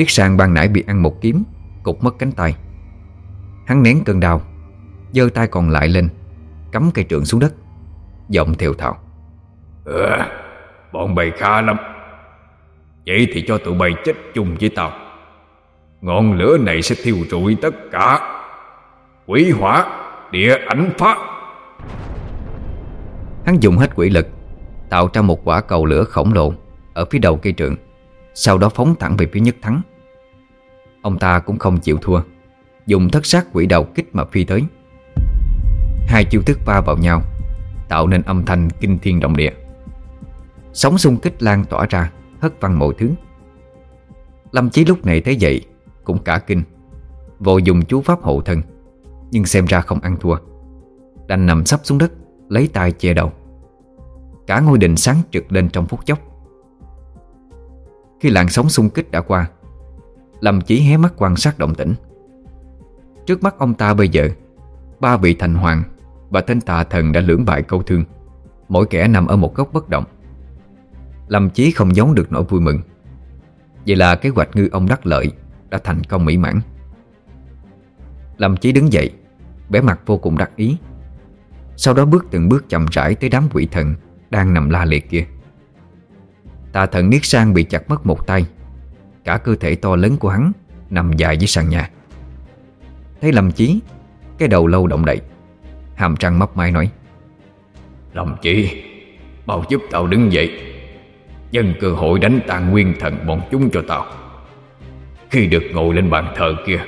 Niết sang ban nãy bị ăn một kiếm Cục mất cánh tay. Hắn nén cơn đau giơ tay còn lại lên Cắm cây trượng xuống đất Giọng thều thào. Ừ, Bọn bầy khá lắm. Vậy thì cho tụi bay chết chung với tao. Ngọn lửa này sẽ thiêu rụi tất cả. Quỷ hỏa Địa ảnh phá. Hắn dùng hết quỷ lực Tạo ra một quả cầu lửa khổng lồ Ở phía đầu cây trượng Sau đó phóng thẳng về phía nhất thắng Ông ta cũng không chịu thua. Dùng thất sát quỷ đầu kích mà phi tới. Hai chiêu thức va vào nhau, Tạo nên âm thanh kinh thiên động địa. Sóng xung kích lan tỏa ra, Hất văng mọi thứ. Lâm Chí lúc này thấy vậy, Cũng cả kinh. Vội dùng chú pháp hộ thân, Nhưng xem ra không ăn thua. Đành nằm sắp xuống đất, Lấy tay che đầu. Cả ngôi đình sáng trực lên trong phút chốc. Khi làn sóng xung kích đã qua Lâm Chí hé mắt quan sát động tĩnh. Trước mắt ông ta bây giờ, Ba vị thành hoàng Và tên tà thần đã lưỡng bại câu thương. Mỗi kẻ nằm ở một góc bất động. Lâm Chí không giấu được nỗi vui mừng. Vậy là kế hoạch ngư ông đắc lợi Đã thành công mỹ mãn. Lâm Chí đứng dậy, vẻ mặt vô cùng đắc ý. Sau đó bước từng bước chậm rãi Tới đám quỷ thần Đang nằm la liệt kia. Tà thần Niết Sang bị chặt mất một tay. Cả cơ thể to lớn của hắn Nằm dài dưới sàn nhà. Thấy Lâm Chí, Cái đầu lâu động đậy, Hàm trăng mấp mai nói, Lâm Chí Mau giúp tao đứng dậy. Nhân cơ hội đánh tan nguyên thần bọn chúng cho tao. Khi được ngồi lên bàn thờ kia,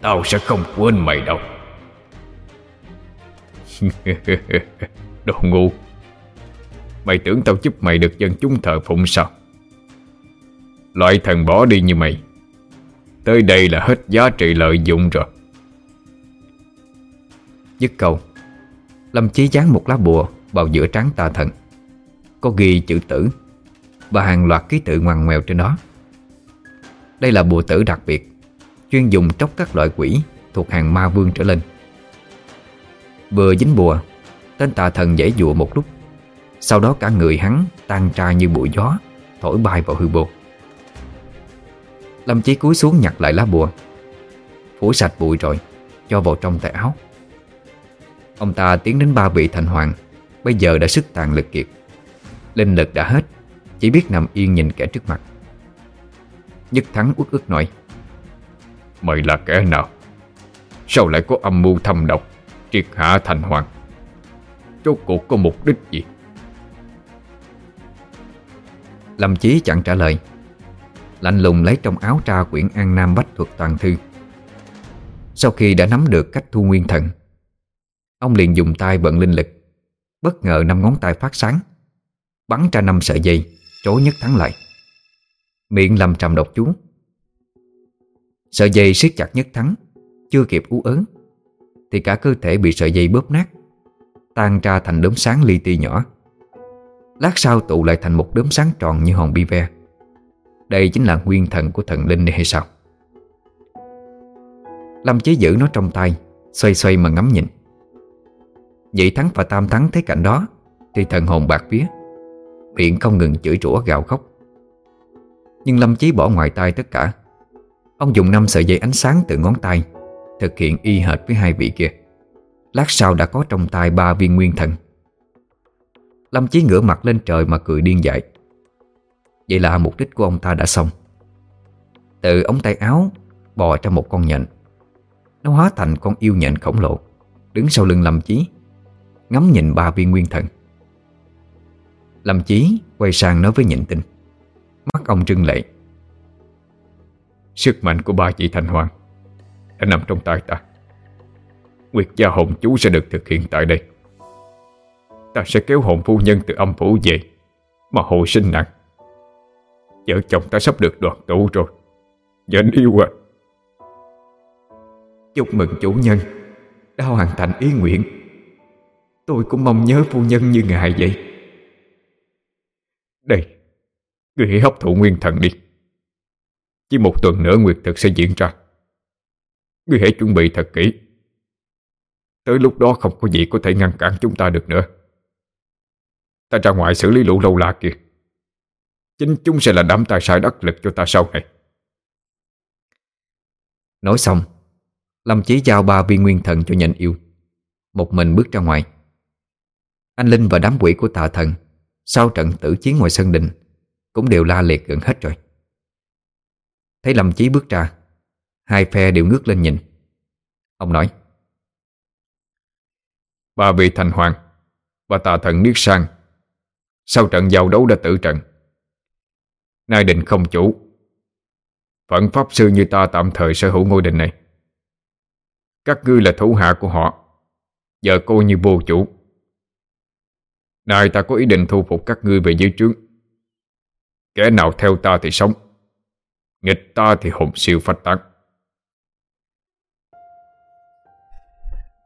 Tao sẽ không quên mày đâu. Đồ ngu, Mày tưởng tao giúp mày được dân chúng thờ phụng sao? Loại thần bỏ đi như mày. Tới đây là hết giá trị lợi dụng rồi. Dứt câu, Lâm Chí dán một lá bùa vào giữa trán tà thần. Có ghi chữ tử Và hàng loạt ký tự ngoằn ngoèo trên đó Đây là bùa tử đặc biệt, Chuyên dùng tróc các loại quỷ Thuộc hàng ma vương trở lên. Vừa dính bùa, Tên tà thần dễ dụa một lúc. Sau đó cả người hắn tan tra như bụi gió, Thổi bay vào hư vô. Lâm Chí cúi xuống nhặt lại lá bùa. Phủ sạch bụi rồi Cho vào trong tay áo. Ông ta tiến đến ba vị thành hoàng Bây giờ đã sức tàn lực kiệt Linh lực đã hết Chỉ biết nằm yên nhìn kẻ trước mặt. Nhất thắng uất ức nói Mày là kẻ nào? Sao lại có âm mưu thâm độc Triệt hạ thành hoàng? Rốt cuộc có mục đích gì? Lâm Chí chẳng trả lời Lạnh lùng lấy trong áo tra quyển An Nam Bách thuật toàn thư. Sau khi đã nắm được cách thu nguyên thần, Ông liền dùng tay bận linh lực, Bất ngờ năm ngón tay phát sáng, Bắn ra năm sợi dây Trối nhất thắng lại. Miệng lầm trầm độc chú. Sợi dây siết chặt nhất thắng, Chưa kịp ú ớn Thì cả cơ thể bị sợi dây bóp nát, Tan ra thành đốm sáng li ti nhỏ. Lát sau tụ lại thành một đốm sáng tròn như hòn bi ve. Đây chính là nguyên thần của thần linh này hay sao? Lâm chế giữ nó trong tay, Xoay xoay mà ngắm nhìn. Nhị thắng và tam thắng thấy cảnh đó, Thì thần hồn bạc vía, Miệng không ngừng chửi rủa gào khóc. Nhưng Lâm Chí bỏ ngoài tay tất cả. Ông dùng năm sợi dây ánh sáng từ ngón tay Thực hiện y hệt với hai vị kia. Lát sau đã có trong tay ba viên nguyên thần. Lâm Chí ngửa mặt lên trời mà cười điên dại. Vậy là mục đích của ông ta đã xong. Từ ống tay áo, Bò ra một con nhện. Nó hóa thành con yêu nhện khổng lồ, Đứng sau lưng Lâm Chí, Ngắm nhìn ba viên nguyên thần. Lâm Chí quay sang nói với nhịn tinh, Mắt ông trưng lệ. Sức mạnh của ba chị thanh Hoàng Đã nằm trong tay ta. Nguyệt gia hồn chú sẽ được thực hiện tại đây. Ta sẽ kéo hồn phu nhân từ âm phủ về, Mà hồi sinh nặng Vợ chồng ta sắp được đoàn tụ rồi. Dành yêu à Chúc mừng chủ nhân, Đã hoàn thành ý nguyện. Tôi cũng mong nhớ phu nhân như ngài vậy. Đây, Người hãy hấp thụ nguyên thần đi. Chỉ một tuần nữa nguyệt thực sẽ diễn ra. Người hãy chuẩn bị thật kỹ. Tới lúc đó không có gì có thể ngăn cản chúng ta được nữa. Ta ra ngoài xử lý lũ lâu la kìa. Chính chúng sẽ là đám tài sai đắc lực cho ta sau này. Nói xong, Lâm Chí giao ba viên nguyên thần cho nhện yêu. Một mình bước ra ngoài. Anh Linh và đám quỷ của tà thần Sau trận tử chiến ngoài sân đình Cũng đều la liệt gần hết rồi. Thấy Lâm Chí bước ra, Hai phe đều ngước lên nhìn. Ông nói, Ba vị thành hoàng Và tà thần Niết Sang, Sau trận giao đấu đã tử trận Nay định không chủ. Phận pháp sư như ta tạm thời sở hữu ngôi đình này. Các ngươi là thủ hạ của họ. Giờ cô như vô chủ. Nay ta có ý định thu phục các ngươi về dưới trướng. Kẻ nào theo ta thì sống. Nghịch ta thì hồn siêu phách tán.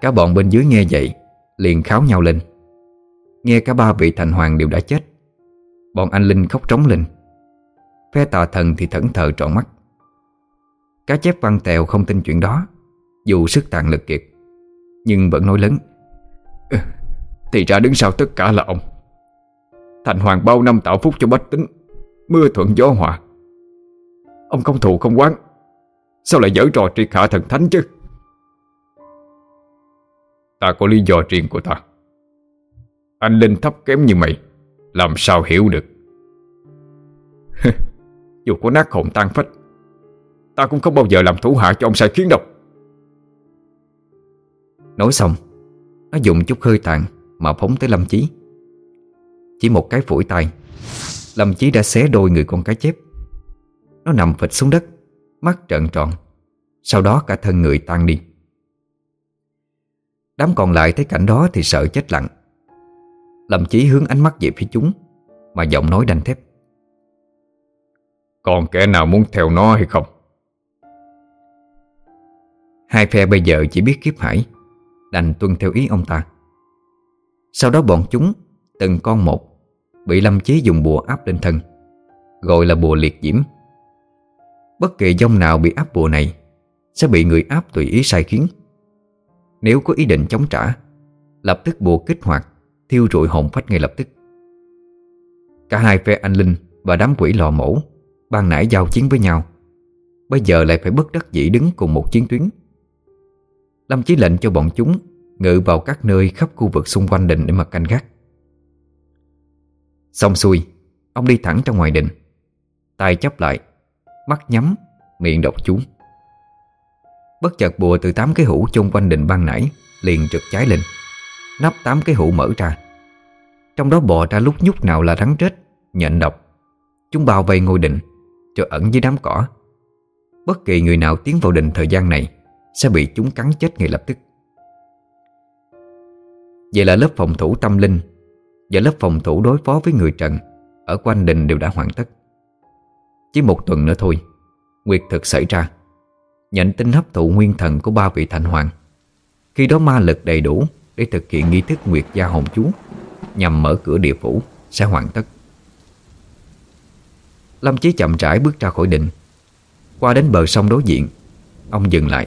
Cả bọn bên dưới nghe vậy, Liền kháo nhau lên. Nghe cả ba vị thành hoàng đều đã chết. Bọn anh Linh khóc trống lên. Phe tà thần thì thẫn thờ trọn mắt. Cá chép văn tèo không tin chuyện đó, Dù sức tàn lực kiệt, Nhưng vẫn nói lớn Thì ra đứng sau tất cả là ông. Thành hoàng bao năm tạo phúc cho bách tính, Mưa thuận gió hòa. Ông không thù không quán, Sao lại dở trò triệt hạ thần thánh chứ? Ta có lý do riêng của ta. Anh Linh thấp kém như mày, Làm sao hiểu được? Dù có nát hồn tan phách, Ta cũng không bao giờ làm thủ hạ cho ông sai khiến đâu. Nói xong, Nó dùng chút hơi tàn Mà phóng tới Lâm Chí. Chỉ một cái phủi tay, Lâm Chí đã xé đôi người con cá chép. Nó nằm phịch xuống đất, Mắt trợn tròn, Sau đó cả thân người tan đi. Đám còn lại thấy cảnh đó thì sợ chết lặng. Lâm Chí hướng ánh mắt về phía chúng, Mà giọng nói đanh thép. Còn kẻ nào muốn theo nó hay không? Hai phe bây giờ chỉ biết kiếp hải, Đành tuân theo ý ông ta. Sau đó bọn chúng, Từng con một, Bị Lâm Chí dùng bùa áp lên thân, Gọi là bùa liệt diễm. Bất kỳ dông nào bị áp bùa này, Sẽ bị người áp tùy ý sai khiến. Nếu có ý định chống trả, Lập tức bùa kích hoạt, Thiêu rụi hồn phách ngay lập tức. Cả hai phe anh Linh Và đám quỷ lò mổ Ban nãy giao chiến với nhau. Bây giờ lại phải bất đắc dĩ đứng cùng một chiến tuyến. Lâm Chí lệnh cho bọn chúng Ngự vào các nơi khắp khu vực xung quanh đình Để mà canh gác. Xong xuôi Ông đi thẳng ra ngoài đình tay chấp lại Mắt nhắm, miệng đọc chú. Bất chợt bùa từ tám cái hũ chung quanh đình ban nãy Liền trực cháy lên Nắp tám cái hũ mở ra. Trong đó bò ra lúc nhúc nào là rắn rết Nhện độc. Chúng bao vây ngôi đình rồi ẩn dưới đám cỏ. Bất kỳ người nào tiến vào đình thời gian này Sẽ bị chúng cắn chết ngay lập tức. Vậy là lớp phòng thủ tâm linh Và lớp phòng thủ đối phó với người trần Ở quanh đình đều đã hoàn tất. Chỉ một tuần nữa thôi Nguyệt thực xảy ra Nhận tin hấp thụ nguyên thần của ba vị thành hoàng. Khi đó ma lực đầy đủ Để thực hiện nghi thức Nguyệt gia hồn chú Nhằm mở cửa địa phủ Sẽ hoàn tất. Lâm Chí chậm rãi bước ra khỏi đình Qua đến bờ sông đối diện, Ông dừng lại,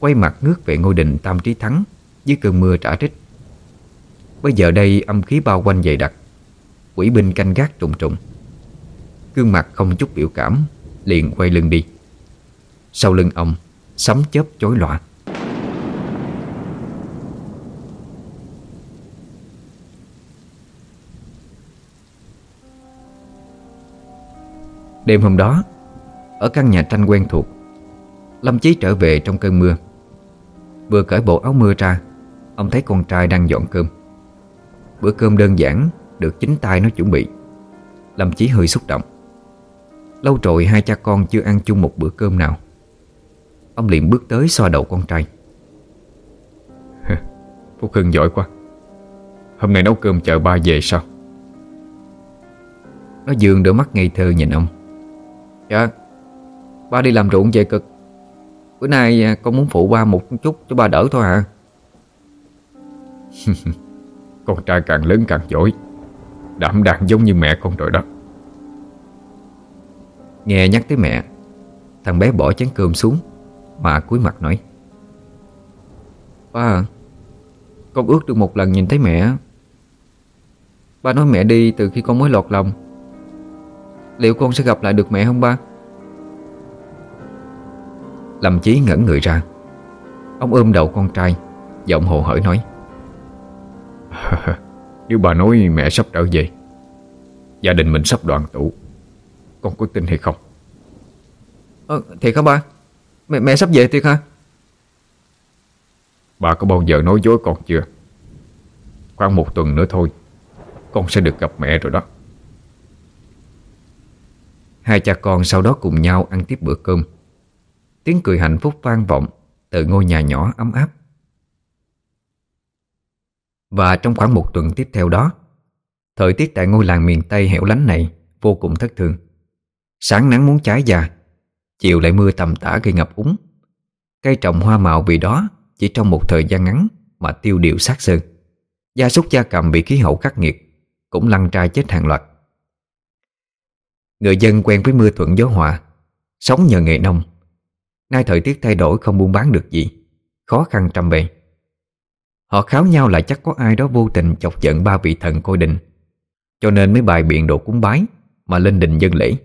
Quay mặt ngước về ngôi đình Tam Trí Thắng Dưới cơn mưa trả trích. Bây giờ đây âm khí bao quanh dày đặc, Quỷ binh canh gác trùng trùng. Gương mặt không chút biểu cảm Liền quay lưng đi. Sau lưng ông Sấm chớp chối loạn Đêm hôm đó Ở căn nhà tranh quen thuộc Lâm Chí trở về trong cơn mưa. Vừa cởi bộ áo mưa ra Ông thấy con trai đang dọn cơm. Bữa cơm đơn giản Được chính tay nó chuẩn bị. Lâm Chí hơi xúc động. Lâu rồi hai cha con chưa ăn chung một bữa cơm nào. Ông liền bước tới xoa đầu con trai. Phúc Hưng giỏi quá. Hôm nay nấu cơm chờ ba về sao? Nó dường đôi mắt ngây thơ nhìn ông Dạ Ba đi làm ruộng về cực. Bữa nay à, con muốn phụ ba một chút cho ba đỡ thôi hả? Con trai càng lớn càng giỏi. Đảm đang giống như mẹ con rồi đó. Nghe nhắc tới mẹ Thằng bé bỏ chén cơm xuống Mà cúi mặt nói. Ba à, Con ước được một lần nhìn thấy mẹ Ba nói mẹ đi từ khi con mới lọt lòng. Liệu con sẽ gặp lại được mẹ không ba? Lâm Chí ngẩn người ra. Ông ôm đầu con trai Giọng hồ hởi nói. Nếu bà nói mẹ sắp trở về Gia đình mình sắp đoàn tụ Con có tin hay không? Ờ, Thiệt hả ba. Mẹ, mẹ sắp về thiệt hả Bà có bao giờ nói dối con chưa? Khoảng một tuần nữa thôi Con sẽ được gặp mẹ rồi đó Hai cha con sau đó cùng nhau ăn tiếp bữa cơm. Tiếng cười hạnh phúc vang vọng Từ ngôi nhà nhỏ ấm áp. Và trong khoảng một tuần tiếp theo đó, Thời tiết tại ngôi làng miền Tây hẻo lánh này Vô cùng thất thường. Sáng nắng muốn cháy già, Chiều lại mưa tầm tã gây ngập úng. Cây trồng hoa màu vì đó Chỉ trong một thời gian ngắn Mà tiêu điệu sát sơn. Gia súc gia cầm bị khí hậu khắc nghiệt, Cũng lăn trai chết hàng loạt. Người dân quen với mưa thuận gió hòa Sống nhờ nghề nông. Nay thời tiết thay đổi không buôn bán được gì, Khó khăn trăm bề. Họ kháo nhau là chắc có ai đó vô tình chọc giận ba vị thần côi đình, Cho nên mới bài biện đồ cúng bái Mà lên đình dân lễ.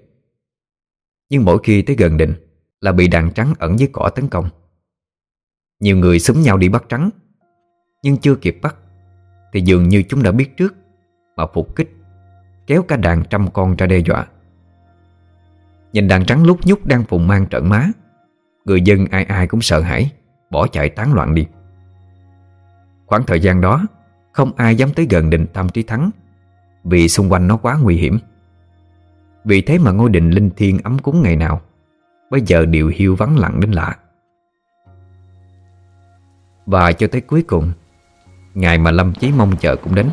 Nhưng mỗi khi tới gần đình Là bị đàn trắng ẩn dưới cỏ tấn công. Nhiều người súng nhau đi bắt trắng, Nhưng chưa kịp bắt Thì dường như chúng đã biết trước Mà phục kích, Kéo cả đàn trăm con ra đe dọa. Nhìn đàn trắng lúc nhúc đang phùng mang trận má. Người dân ai ai cũng sợ hãi, Bỏ chạy tán loạn đi. Khoảng thời gian đó, Không ai dám tới gần đình Tam Trí Thắng, Vì xung quanh nó quá nguy hiểm. Vì thế mà ngôi đình linh thiêng ấm cúng ngày nào, Bây giờ đều hiu vắng lặng đến lạ. Và cho tới cuối cùng, Ngày mà Lâm Chí mong chờ cũng đến.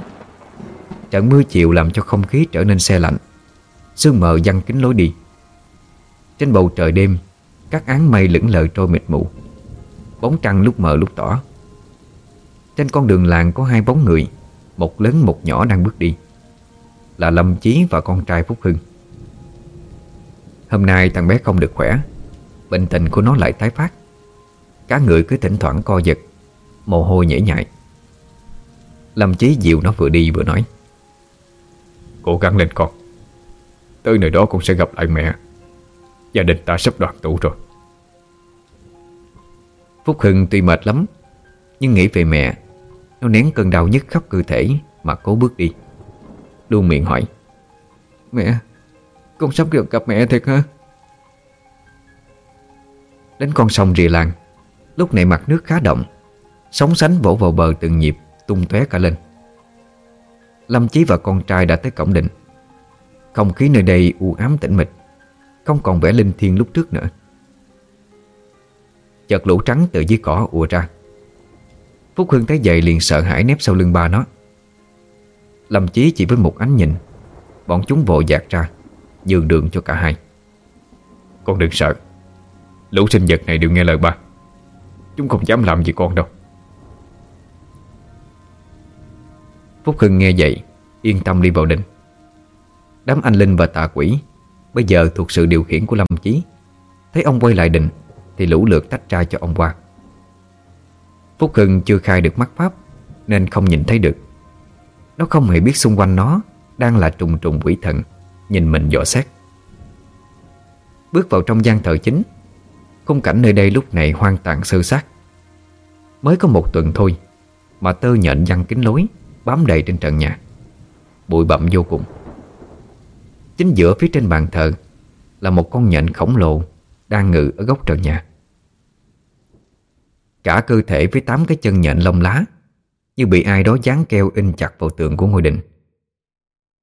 Trận mưa chiều làm cho không khí trở nên xe lạnh, Sương mờ văng kính lối đi. Trên bầu trời đêm, Các áng mây lững lờ trôi mịt mù. Bóng trăng lúc mờ lúc tỏ. Trên con đường làng có hai bóng người, Một lớn một nhỏ đang bước đi. Là Lâm Chí và con trai Phúc Hưng. Hôm nay thằng bé không được khỏe, Bệnh tình của nó lại tái phát. Cá người cứ thỉnh thoảng co giật, Mồ hôi nhễ nhại. Lâm Chí dịu nó vừa đi vừa nói. Cố gắng lên con, Tới nơi đó con sẽ gặp lại mẹ. Gia đình ta sắp đoàn tụ rồi. Phúc Hưng tuy mệt lắm, Nhưng nghĩ về mẹ, Nó nén cơn đau nhức khắp cơ thể Mà cố bước đi. Luôn miệng hỏi, Mẹ, Con sắp được gặp mẹ thiệt hả? Đến con sông rìa làng, Lúc này mặt nước khá động Sóng sánh vỗ vào bờ từng nhịp Tung tóe cả lên. Lâm Chí và con trai đã tới cổng định. Không khí nơi đây u ám tĩnh mịch. Không còn vẻ linh thiêng lúc trước nữa. Chợt lũ trắng từ dưới cỏ ùa ra. Phúc Hưng thấy vậy liền sợ hãi nép sau lưng ba nó. Lâm Chí chỉ với một ánh nhìn, Bọn chúng vội dạt ra dường đường cho cả hai. Con đừng sợ, Lũ sinh vật này đều nghe lời ba. Chúng không dám làm gì con đâu. Phúc Hưng nghe vậy, Yên tâm đi vào đình Đám anh Linh và tà quỷ Bây giờ thuộc sự điều khiển của Lâm Chí. Thấy ông quay lại định, Thì lũ lượt tách ra cho ông qua. Phúc Hưng chưa khai được mắt pháp, Nên không nhìn thấy được. Nó không hề biết xung quanh nó Đang là trùng trùng quỷ thần, Nhìn mình dò xét. Bước vào trong gian thờ chính, Khung cảnh nơi đây lúc này hoang tàn sơ sát. Mới có một tuần thôi, Mà tơ nhện văng kính lối, Bám đầy trên trần nhà. Bụi bặm vô cùng. Chính giữa phía trên bàn thờ Là một con nhện khổng lồ Đang ngự ở góc trần nhà. Cả cơ thể với tám cái chân nhện lông lá, Như bị ai đó dán keo in chặt vào tường của ngôi đình.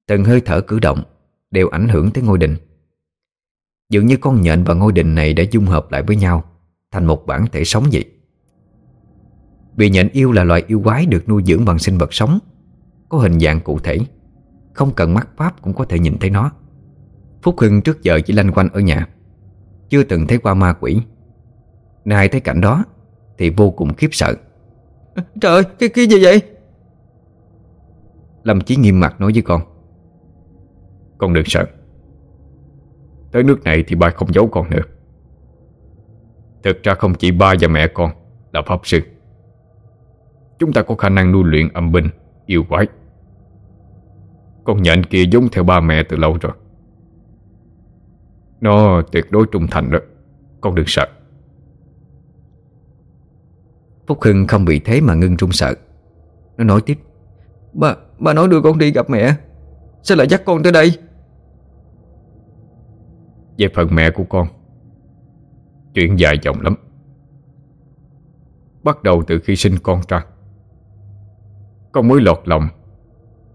Từng hơi thở cử động Đều ảnh hưởng tới ngôi đình. Dường như con nhện và ngôi đình này đã dung hợp lại với nhau Thành một bản thể sống vậy. Vì nhện yêu là loài yêu quái được nuôi dưỡng bằng sinh vật sống, Có hình dạng cụ thể, Không cần mắt pháp cũng có thể nhìn thấy nó. Phúc Hưng trước giờ chỉ lanh quanh ở nhà. Chưa từng thấy qua ma quỷ. Nay thấy cảnh đó Thì vô cùng khiếp sợ. Trời ơi, cái, cái gì vậy? Lâm Chí nghiêm mặt nói với con. Con đừng sợ. Tới nước này thì ba không giấu con nữa. Thực ra không chỉ ba và mẹ con Là pháp sư. Chúng ta có khả năng nuôi luyện âm binh Yêu quái. Con nhện kia giống theo ba mẹ từ lâu rồi Nó tuyệt đối trung thành đó. Con đừng sợ. Phúc Hưng không bị thế mà ngưng trung sợ. Nó nói tiếp Bà, bà nói đưa con đi gặp mẹ. Sao lại dắt con tới đây? Về phần mẹ của con Chuyện dài dòng lắm. Bắt đầu từ khi sinh con ra Con mới lọt lòng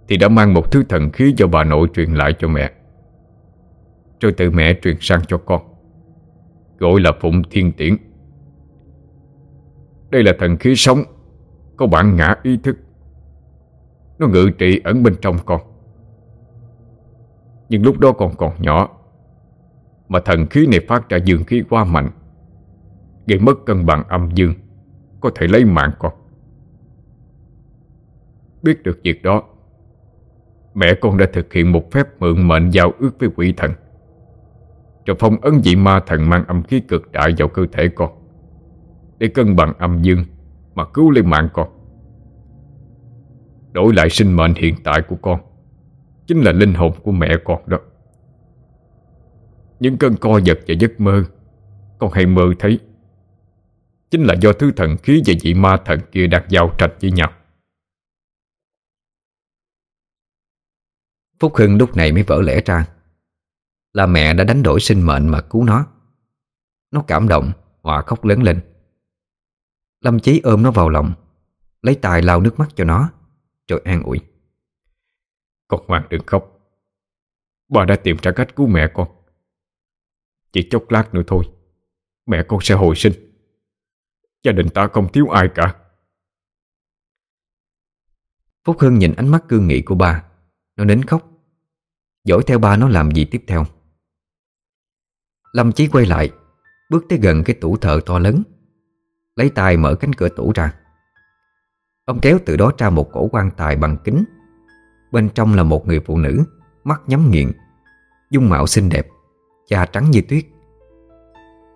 Thì đã mang một thứ thần khí do bà nội truyền lại cho mẹ rồi từ mẹ truyền sang cho con. Gọi là Phụng Thiên Tiễn. Đây là thần khí sống, Có bản ngã ý thức. Nó ngự trị ẩn bên trong con. Nhưng lúc đó con còn nhỏ, mà thần khí này phát ra dương khí quá mạnh, Gây mất cân bằng âm dương, Có thể lấy mạng con. Biết được việc đó, Mẹ con đã thực hiện một phép mượn mệnh giao ước với quỷ thần. Rồi phong ấn dị ma thần mang âm khí cực đại vào cơ thể con, Để cân bằng âm dương Mà cứu lấy mạng con. Đổi lại sinh mệnh hiện tại của con, Chính là linh hồn của mẹ con đó. Những cơn co giật và giấc mơ, Con hay mơ thấy, Chính là do thứ thần khí và dị ma thần kia đặt giao trạch với nhau. Phúc Hưng lúc này mới vỡ lẽ ra là mẹ đã đánh đổi sinh mệnh mà cứu nó. Nó cảm động Hòa khóc lớn lên. Lâm Chí ôm nó vào lòng Lấy tay lau nước mắt cho nó Rồi an ủi. Con ngoan đừng khóc. Bà đã tìm ra cách cứu mẹ con. Chỉ chốc lát nữa thôi Mẹ con sẽ hồi sinh. Gia đình ta không thiếu ai cả. Phúc Hưng nhìn ánh mắt cương nghị của ba. Nó nín khóc. Dõi theo ba nó làm gì tiếp theo Lâm Chí quay lại, Bước tới gần cái tủ thờ to lớn. Lấy tay mở cánh cửa tủ ra. Ông kéo từ đó ra một cổ quan tài bằng kính. Bên trong là một người phụ nữ, Mắt nhắm nghiện Dung mạo xinh đẹp, Da trắng như tuyết.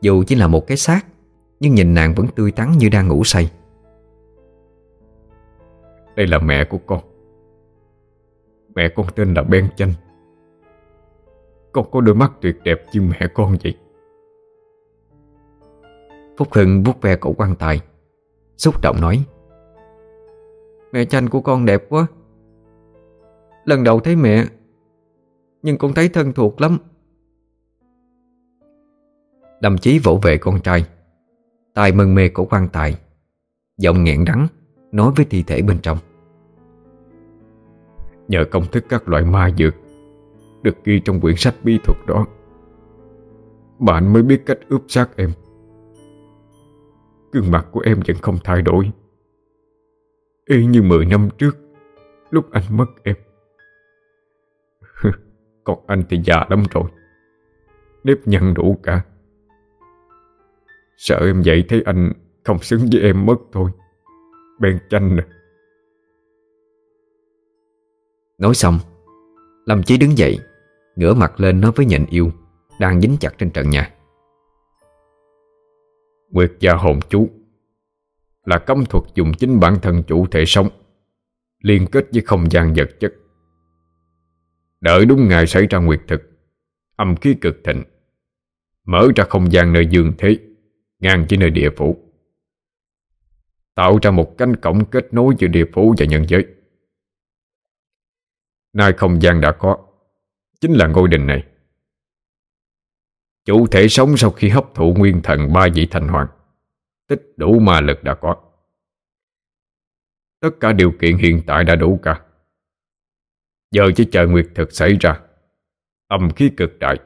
Dù chỉ là một cái xác, Nhưng nhìn nàng vẫn tươi tắn như đang ngủ say. Đây là mẹ của con. Mẹ con tên là Ben Chanh. Con có đôi mắt tuyệt đẹp như mẹ con vậy. Phúc Hưng vuốt ve cổ quan tài, Xúc động nói, Mẹ Chanh của con đẹp quá. Lần đầu thấy mẹ, Nhưng con thấy thân thuộc lắm. Đâm Chí vỗ về con trai. Tay mừng mê cổ quan tài, Giọng nghẹn đắng, Nói với thi thể bên trong, Nhờ công thức các loại ma dược được ghi trong quyển sách bí thuật đó. Bạn mới biết cách ướp xác em. Gương mặt của em vẫn không thay đổi. Y như 10 năm trước, Lúc anh mất em. Còn anh thì già lắm rồi, Nếp nhăn đủ cả. Sợ em dậy thấy anh Không xứng với em mất thôi. Bèn chanh nè. Nói xong Lâm Chí đứng dậy, Ngửa mặt lên nói với nhện yêu, Đang dính chặt trên trần nhà. Nguyệt gia hồn chú Là cấm thuật dùng chính bản thân chủ thể sống, Liên kết với không gian vật chất. Đợi đúng ngày xảy ra nguyệt thực, Âm khí cực thịnh, Mở ra không gian nơi dương thế, Ngang với nơi địa phủ, Tạo ra một cánh cổng kết nối giữa địa phủ và nhân giới. Nay không gian đã có. Chính là ngôi đình này. Chủ thể sống sau khi hấp thụ nguyên thần ba vị thành hoàng. Tích đủ ma lực đã có. Tất cả điều kiện hiện tại đã đủ cả. Giờ chỉ chờ nguyệt thực xảy ra. Âm khí cực đại.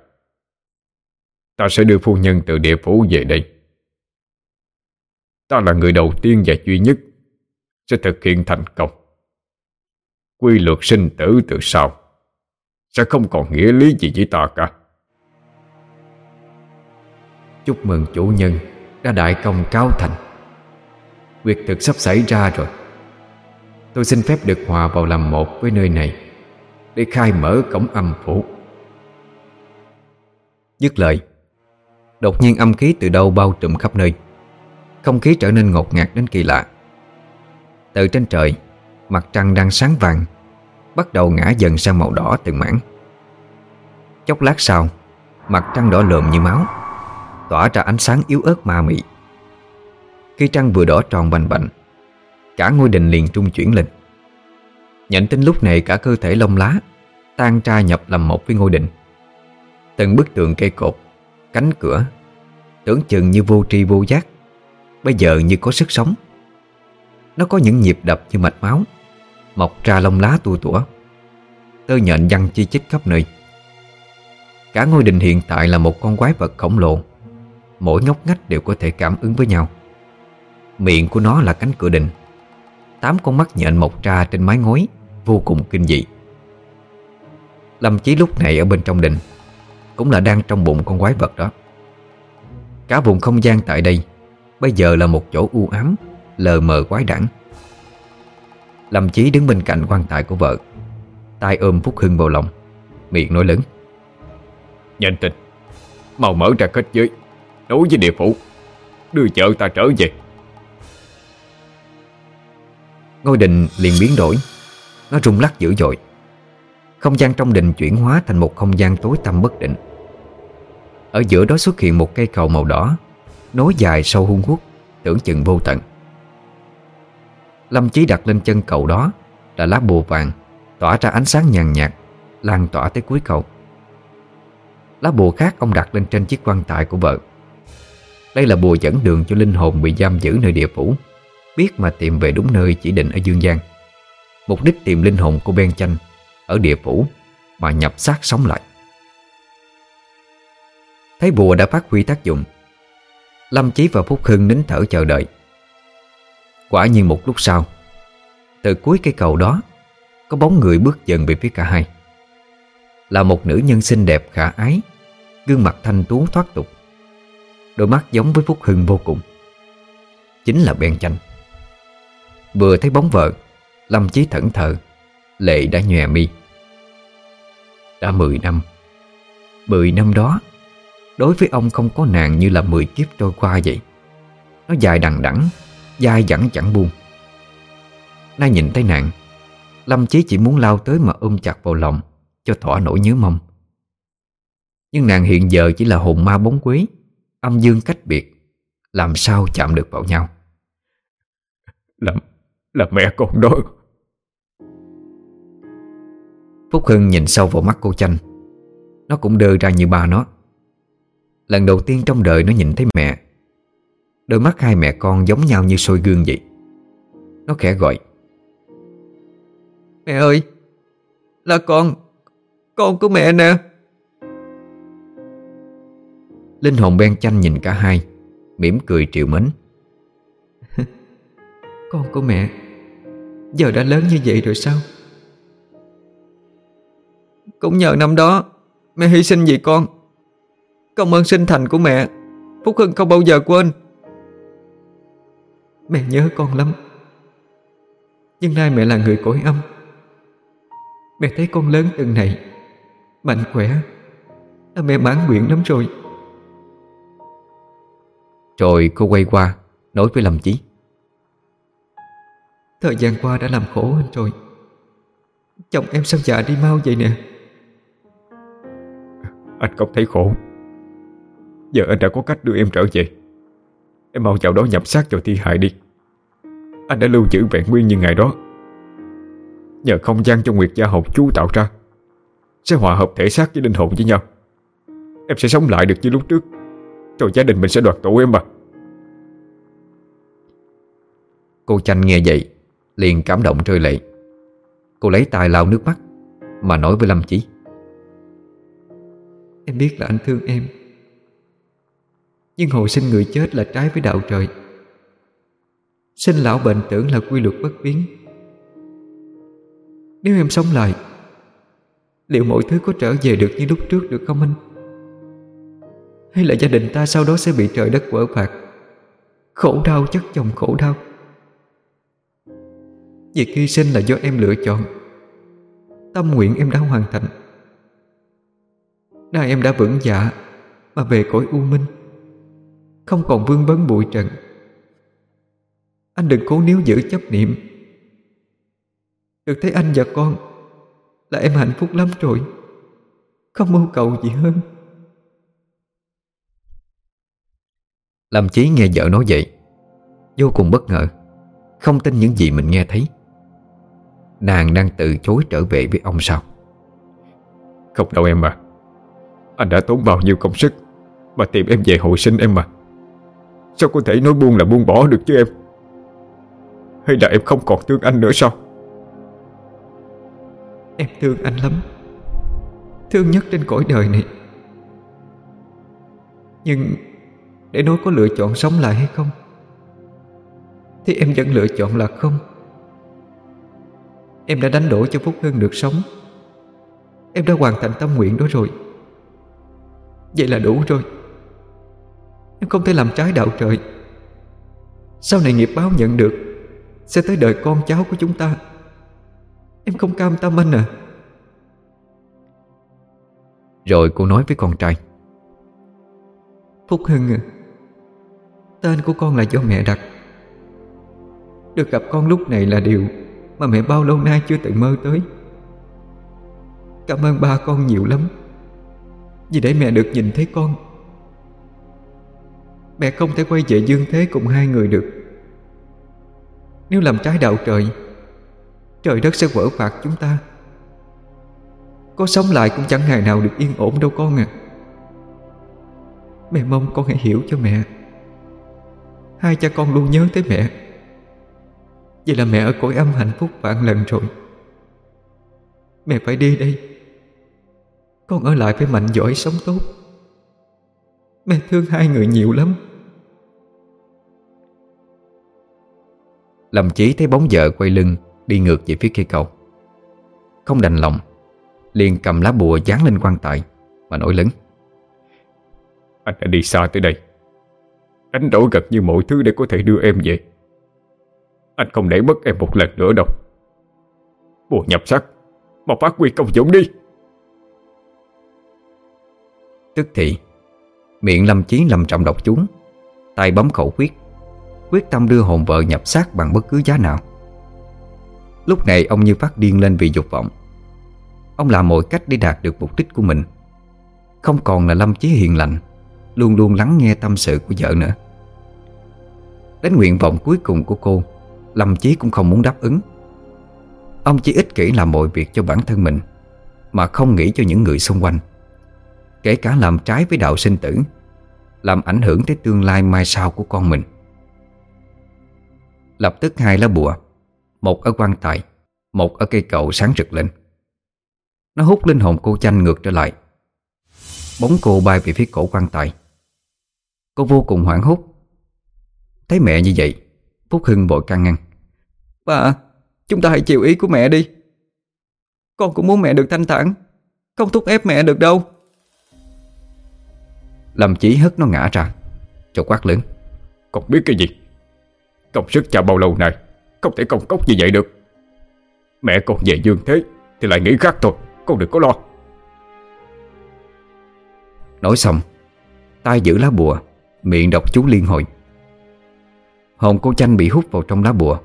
Ta sẽ đưa phu nhân từ địa phủ về đây. Ta là người đầu tiên và duy nhất Sẽ thực hiện thành công. Quy luật sinh tử từ sau. Sẽ không còn nghĩa lý gì với ta cả. Chúc mừng chủ nhân Đã đại công cáo thành. Việc thực sắp xảy ra rồi. Tôi xin phép được hòa vào làm một với nơi này Để khai mở cổng âm phủ. Dứt lời, Đột nhiên âm khí từ đâu bao trùm khắp nơi. Không khí trở nên ngột ngạt đến kỳ lạ. Từ trên trời Mặt trăng đang sáng vàng, Bắt đầu ngã dần sang màu đỏ từng mảng. Chốc lát sau, Mặt trăng đỏ lợm như máu, Tỏa ra ánh sáng yếu ớt ma mị. Khi trăng vừa đỏ tròn bành bành, Cả ngôi đình liền trung chuyển lên. Nhận tin lúc này cả cơ thể lông lá Tan tra nhập làm một với ngôi đình. Từng bức tường cây cột, Cánh cửa, Tưởng chừng như vô tri vô giác, Bây giờ như có sức sống. Nó có những nhịp đập như mạch máu. Mọc ra lông lá tua tủa. Tơ nhện văng chi chít khắp nơi. Cả ngôi đình hiện tại là một con quái vật khổng lồ. Mỗi ngóc ngách đều có thể cảm ứng với nhau. Miệng của nó là cánh cửa đình. Tám con mắt nhện mọc ra trên mái ngói, Vô cùng kinh dị. Lâm Chí lúc này ở bên trong đình, Cũng là đang trong bụng con quái vật đó. Cả vùng không gian tại đây Bây giờ là một chỗ u ám, Lờ mờ quái đản. Lâm Chí đứng bên cạnh quan tài của vợ. Tay ôm Phúc Hưng vào lòng Miệng nói lớn. Nhanh tin Mau mở ra kết giới Đối với địa phủ Đưa vợ ta trở về. Ngôi đình liền biến đổi Nó rung lắc dữ dội. Không gian trong đình chuyển hóa thành một không gian tối tăm bất định. Ở giữa đó xuất hiện một cây cầu màu đỏ Nối dài sâu hung hút Tưởng chừng vô tận Lâm Chí đặt lên chân cầu đó, Là lá bùa vàng, Tỏa ra ánh sáng nhàn nhạt, Lan tỏa tới cuối cầu. Lá bùa khác ông đặt lên trên chiếc quan tài của vợ. Đây là bùa dẫn đường cho linh hồn bị giam giữ nơi địa phủ, Biết mà tìm về đúng nơi chỉ định ở Dương gian Mục đích tìm linh hồn của Ben Chanh Ở địa phủ Mà nhập xác sống lại. Thấy bùa đã phát huy tác dụng, Lâm Chí và Phúc Hưng nín thở chờ đợi. Quả nhiên một lúc sau. Từ cuối cây cầu đó, Có bóng người bước dần về phía cả hai. Là một nữ nhân xinh đẹp khả ái, Gương mặt thanh tú thoát tục. Đôi mắt giống với Phúc Hưng vô cùng. Chính là Ben Chanh. Vừa thấy bóng vợ, Lâm Chí thẫn thờ, Lệ đã nhòe mi. Đã 10 năm. 10 năm đó, Đối với ông không có nàng như là 10 kiếp trôi qua vậy. Nó dài đằng đẵng Dai dẳng chẳng buông. Nay nhìn thấy nàng Lâm Chí chỉ muốn lao tới mà ôm chặt vào lòng Cho thỏa nỗi nhớ mong. Nhưng nàng hiện giờ chỉ là hồn ma bóng quế Âm dương cách biệt Làm sao chạm được vào nhau? Là, là mẹ con đó Phúc Hưng nhìn sâu vào mắt cô Chanh. Nó cũng đơ ra như ba nó. Lần đầu tiên trong đời nó nhìn thấy mẹ Đôi mắt hai mẹ con giống nhau như soi gương vậy. Nó khẽ gọi. Mẹ ơi Là con Con của mẹ nè. Linh hồn ben chanh nhìn cả hai mỉm cười triệu mến. Con của mẹ Giờ đã lớn như vậy rồi sao? Cũng nhờ năm đó Mẹ hy sinh vì con. Công ơn sinh thành của mẹ Phúc Hưng không bao giờ quên Mẹ nhớ con lắm. Nhưng nay mẹ là người cõi âm. Mẹ thấy con lớn từng này Mạnh khỏe Là mẹ mãn nguyện lắm rồi. Rồi cô quay qua Nói với Lâm Chí. Thời gian qua đã làm khổ anh rồi. Chồng em sao già đi mau vậy nè? Anh không thấy khổ. Giờ anh đã có cách đưa em trở về Em mau vào đó nhập xác cho thi hại đi. Anh đã lưu giữ vẹn nguyên như ngày đó. Nhờ không gian cho Nguyệt Gia Hồng chú tạo ra Sẽ hòa hợp thể xác với linh hồn với nhau. Em sẽ sống lại được như lúc trước. Rồi gia đình mình sẽ đoạt tụ em mà. Cô Chanh nghe vậy Liền cảm động rơi lệ. Cô lấy tay lau nước mắt Mà nói với Lâm Chí. Em biết là anh thương em nhưng hồi sinh người chết là trái với đạo trời. Sinh lão bệnh tưởng là quy luật bất biến. Nếu em sống lại, Liệu mọi thứ có trở về được như lúc trước được không anh? Hay là gia đình ta sau đó sẽ bị trời đất quở phạt? Khổ đau, chất chồng khổ đau. Việc hy sinh là do em lựa chọn. Tâm nguyện em đã hoàn thành. Nay em đã vững dạ Mà về cõi u minh. Không còn vương vấn bụi trần. Anh đừng cố níu giữ chấp niệm. Được thấy anh và con Là em hạnh phúc lắm rồi. Không mưu cầu gì hơn. Lâm Chí nghe vợ nói vậy, Vô cùng bất ngờ, Không tin những gì mình nghe thấy. Nàng đang từ chối trở về với ông sao Không đâu em à Anh đã tốn bao nhiêu công sức Mà tìm em về hồi sinh em mà Sao có thể nói buông là buông bỏ được chứ em? Hay là em không còn thương anh nữa sao? Em thương anh lắm. Thương nhất trên cõi đời này. Nhưng Để nói có lựa chọn sống lại hay không, Thì em vẫn lựa chọn là không. Em đã đánh đổi cho Phúc Hưng được sống. Em đã hoàn thành tâm nguyện đó rồi. Vậy là đủ rồi. Em không thể làm trái đạo trời Sau này nghiệp báo nhận được Sẽ tới đời con cháu của chúng ta. Em không cam tâm anh à. Rồi cô nói với con trai. Phúc Hưng à Tên của con là do mẹ đặt. Được gặp con lúc này là điều Mà mẹ bao lâu nay chưa từng mơ tới. Cảm ơn ba con nhiều lắm Vì để mẹ được nhìn thấy con Mẹ không thể quay về dương thế cùng hai người được. Nếu làm trái đạo trời Trời đất sẽ vỡ phạt chúng ta. Có sống lại cũng chẳng ngày nào được yên ổn đâu con à Mẹ mong con hãy hiểu cho mẹ. Hai cha con luôn nhớ tới mẹ. Vậy là mẹ ở cõi âm hạnh phúc vạn lần rồi. Mẹ phải đi đây. Con ở lại phải mạnh giỏi sống tốt. Mẹ thương hai người nhiều lắm. Lâm Chí thấy bóng vợ quay lưng Đi ngược về phía cây cầu Không đành lòng Liền cầm lá bùa dán lên quan tài Mà nổi lớn. Anh đã đi xa tới đây. Đánh đổi gần như mọi thứ để có thể đưa em về. Anh không để mất em một lần nữa đâu. Bùa nhập sắc Mà phát huy công dụng đi. Tức thì Miệng Lâm Chí lầm trọng độc chúng tay bấm khẩu quyết Quyết tâm đưa hồn vợ nhập xác bằng bất cứ giá nào. Lúc này ông như phát điên lên vì dục vọng. Ông làm mọi cách để đạt được mục đích của mình. Không còn là Lâm Chí hiền lành, Luôn luôn lắng nghe tâm sự của vợ nữa. Đến nguyện vọng cuối cùng của cô, Lâm Chí cũng không muốn đáp ứng. Ông chỉ ích kỷ làm mọi việc cho bản thân mình, Mà không nghĩ cho những người xung quanh. Kể cả làm trái với đạo sinh tử, Làm ảnh hưởng tới tương lai mai sau của con mình. Lập tức hai lá bùa Một ở quan tài Một ở cây cậu sáng rực lên. Nó hút linh hồn cô chanh ngược trở lại. Bóng cô bay về phía cổ quan tài. Cô vô cùng hoảng hốt. Thấy mẹ như vậy Phúc Hưng vội can ngăn. Bà Chúng ta hãy chịu ý của mẹ đi. Con cũng muốn mẹ được thanh thản. Không thúc ép mẹ được đâu. Lâm Chí hất nó ngã ra Cho quát lớn. Con biết cái gì Công sức cha bao lâu này Không thể công cốc như vậy được. Mẹ con về dương thế Thì lại nghĩ khác thôi Con đừng có lo. Nói xong tay giữ lá bùa Miệng đọc chú liên hồi. Hồn cô chanh bị hút vào trong lá bùa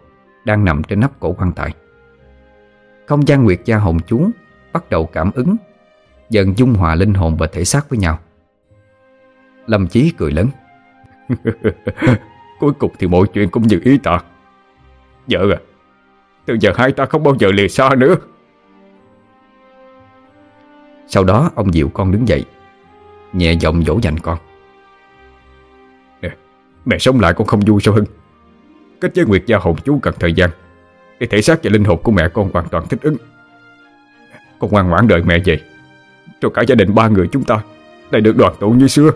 Đang nằm trên nắp cổ quan tài. Không gian nguyệt gia hồn chú Bắt đầu cảm ứng Dần dung hòa linh hồn và thể xác với nhau. Lâm Chí cười lớn Cuối cùng thì mọi chuyện cũng như ý ta. Vợ à Từ giờ hai ta không bao giờ lìa xa nữa. Sau đó, ông dịu con đứng dậy, Nhẹ giọng dỗ dành con. Nè, Mẹ sống lại con không vui sao Hưng? Kết với Nguyệt Gia hồn chú cần thời gian, Để thể xác và linh hồn của mẹ con hoàn toàn thích ứng. Con ngoan ngoãn đợi mẹ về, Rồi cả gia đình ba người chúng ta Lại được đoàn tụ như xưa.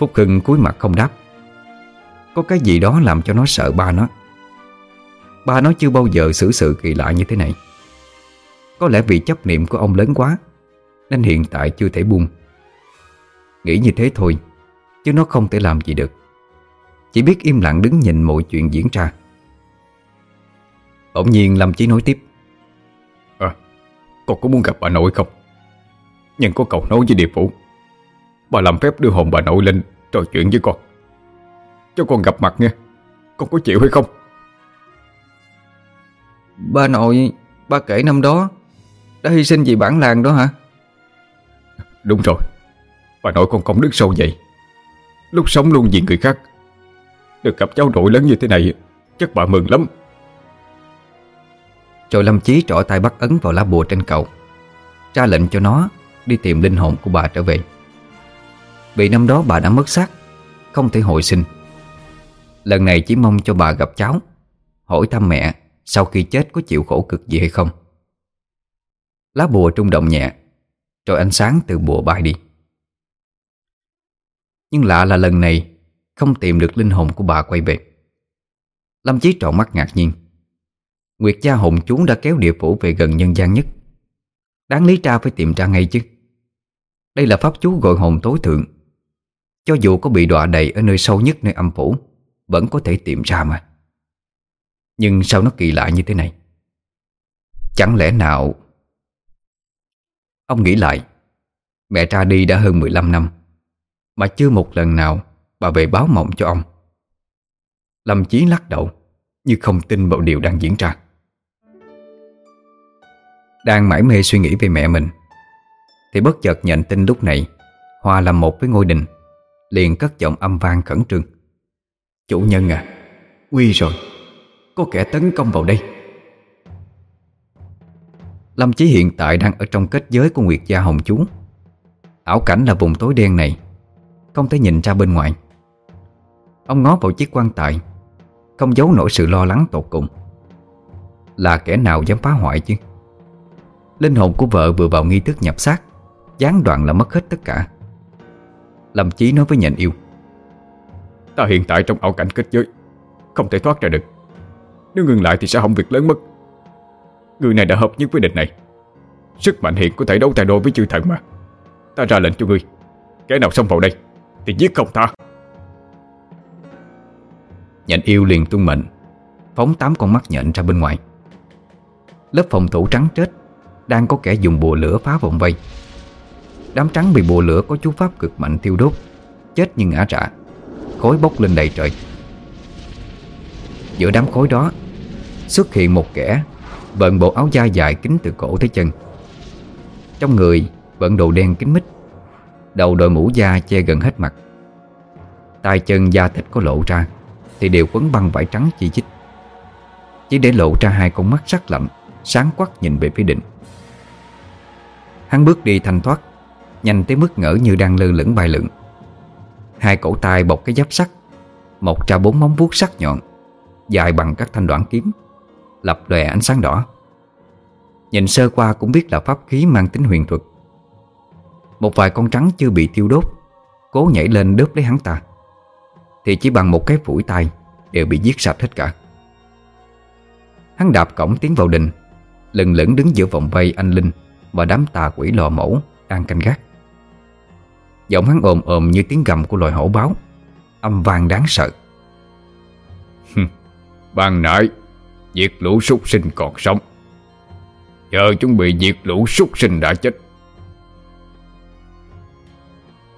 Phúc Hưng cúi mặt không đáp. Có cái gì đó làm cho nó sợ ba nó. Ba nó chưa bao giờ xử sự kỳ lạ như thế này. Có lẽ vì chấp niệm của ông lớn quá, Nên hiện tại chưa thể buông. Nghĩ như thế thôi, Chứ nó không thể làm gì được. Chỉ biết im lặng đứng nhìn mọi chuyện diễn ra. Bỗng nhiên Lâm Chí nói tiếp. À Con có muốn gặp bà nội không? Nhưng có cầu nối với địa phủ. Bà làm phép đưa hồn bà nội lên Trò chuyện với con. Cho con gặp mặt nghe Con có chịu hay không? Ba nội Ba kể năm đó Đã hy sinh vì bản làng đó hả? Đúng rồi Bà nội con công đức sâu vậy. Lúc sống luôn vì người khác Được gặp cháu nội lớn như thế này Chắc bà mừng lắm. Rồi Lâm Chí trỏ tay bắt ấn vào lá bùa trên cầu Ra lệnh cho nó Đi tìm linh hồn của bà trở về vì năm đó bà đã mất xác, Không thể hồi sinh. Lần này chỉ mong cho bà gặp cháu, Hỏi thăm mẹ Sau khi chết có chịu khổ cực gì hay không. Lá bùa trung động nhẹ, Rồi ánh sáng từ bùa bay đi. Nhưng lạ là lần này Không tìm được linh hồn của bà quay về. Lâm Chí trọn mắt ngạc nhiên. Nguyệt gia hồn chúng đã kéo địa phủ về gần nhân gian nhất. Đáng lý ra phải tìm ra ngay chứ. Đây là pháp chú gọi hồn tối thượng. Cho dù có bị đọa đầy ở nơi sâu nhất nơi âm phủ, Vẫn có thể tìm ra mà. Nhưng sao nó kỳ lạ như thế này? Chẳng lẽ nào? Ông nghĩ lại, Mẹ ra đi đã hơn 15 năm, Mà chưa một lần nào Bà về báo mộng cho ông. Lâm Chí lắc đầu, Như không tin vào điều đang diễn ra. Đang mải mê suy nghĩ về mẹ mình, Thì bất chợt nhận tin lúc này Hòa làm một với ngôi đình. Liền cất giọng âm vang khẩn trương. Chủ nhân à Nguy rồi. Có kẻ tấn công vào đây. Lâm Chí hiện tại đang ở trong kết giới của Nguyệt Gia Hồng Chú. Ảo cảnh là vùng tối đen này, Không thể nhìn ra bên ngoài. Ông ngó vào chiếc quan tài, Không giấu nổi sự lo lắng tột cùng. Là kẻ nào dám phá hoại chứ? Linh hồn của vợ vừa vào nghi thức nhập xác, Gián đoạn là mất hết tất cả. Lâm Chí nói với nhện yêu. Ta hiện tại trong ảo cảnh kết giới, Không thể thoát ra được. Nếu ngừng lại thì sẽ hỏng việc lớn mất. Người này đã hợp nhất với địch này. Sức mạnh hiện có thể đấu tay đôi với chư thần mà. Ta ra lệnh cho ngươi, Kẻ nào xông vào đây Thì giết không tha. Nhện yêu liền tuân mệnh, Phóng tám con mắt nhện ra bên ngoài. Lớp phòng thủ trắng trết, Đang có kẻ dùng bùa lửa phá vòng vây. Đám trắng bị bùa lửa có chú pháp cực mạnh tiêu đốt. Chết như ngã rạ Khói bốc lên đầy trời. Giữa đám khói đó, Xuất hiện một kẻ Bận bộ áo da dài kính từ cổ tới chân. Trong người Bận đồ đen kính mít. Đầu đội mũ da che gần hết mặt. Tay chân da thịt có lộ ra, Thì đều quấn băng vải trắng chi chít. Chỉ để lộ ra hai con mắt sắc lạnh, Sáng quắc nhìn về phía định Hắn bước đi thanh thoát. Nhanh tới mức ngỡ như đang lơ lửng bay lượn. Hai cổ tay bọc cái giáp sắt một ra bốn móng vuốt sắc nhọn, Dài bằng các thanh đoạn kiếm, Lập lòe ánh sáng đỏ. Nhìn sơ qua cũng biết là pháp khí mang tính huyền thuật. Một vài con trắng chưa bị tiêu đốt, Cố nhảy lên đớp lấy hắn ta. Thì chỉ bằng một cái phủi tay Đều bị giết sạch hết cả. Hắn đạp cổng tiến vào đình, Lừng lững đứng giữa vòng vây anh Linh Và đám tà quỷ lò mẫu Đang canh gác. Giọng hắn ồm ồm như tiếng gầm của loài hổ báo. Âm vang đáng sợ. Ban nãy Diệt lũ súc sinh còn sống. Giờ chuẩn bị diệt lũ súc sinh đã chết.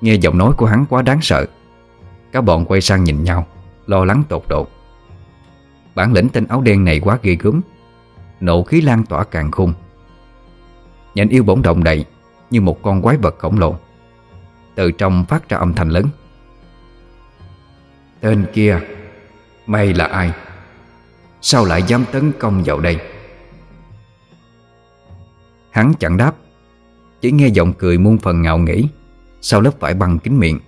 Nghe giọng nói của hắn quá đáng sợ Cả bọn quay sang nhìn nhau Lo lắng tột độ. Bản lĩnh tên áo đen này quá ghê gớm Nộ khí lan tỏa càng khung Nhện yêu bỗng động đậy Như một con quái vật khổng lồ từ trong phát ra âm thanh lớn. Tên kia, Mày là ai? Sao lại dám tấn công vào đây? Hắn chẳng đáp, Chỉ nghe giọng cười muôn phần ngạo nghỉ Sau lớp vải băng kín miệng.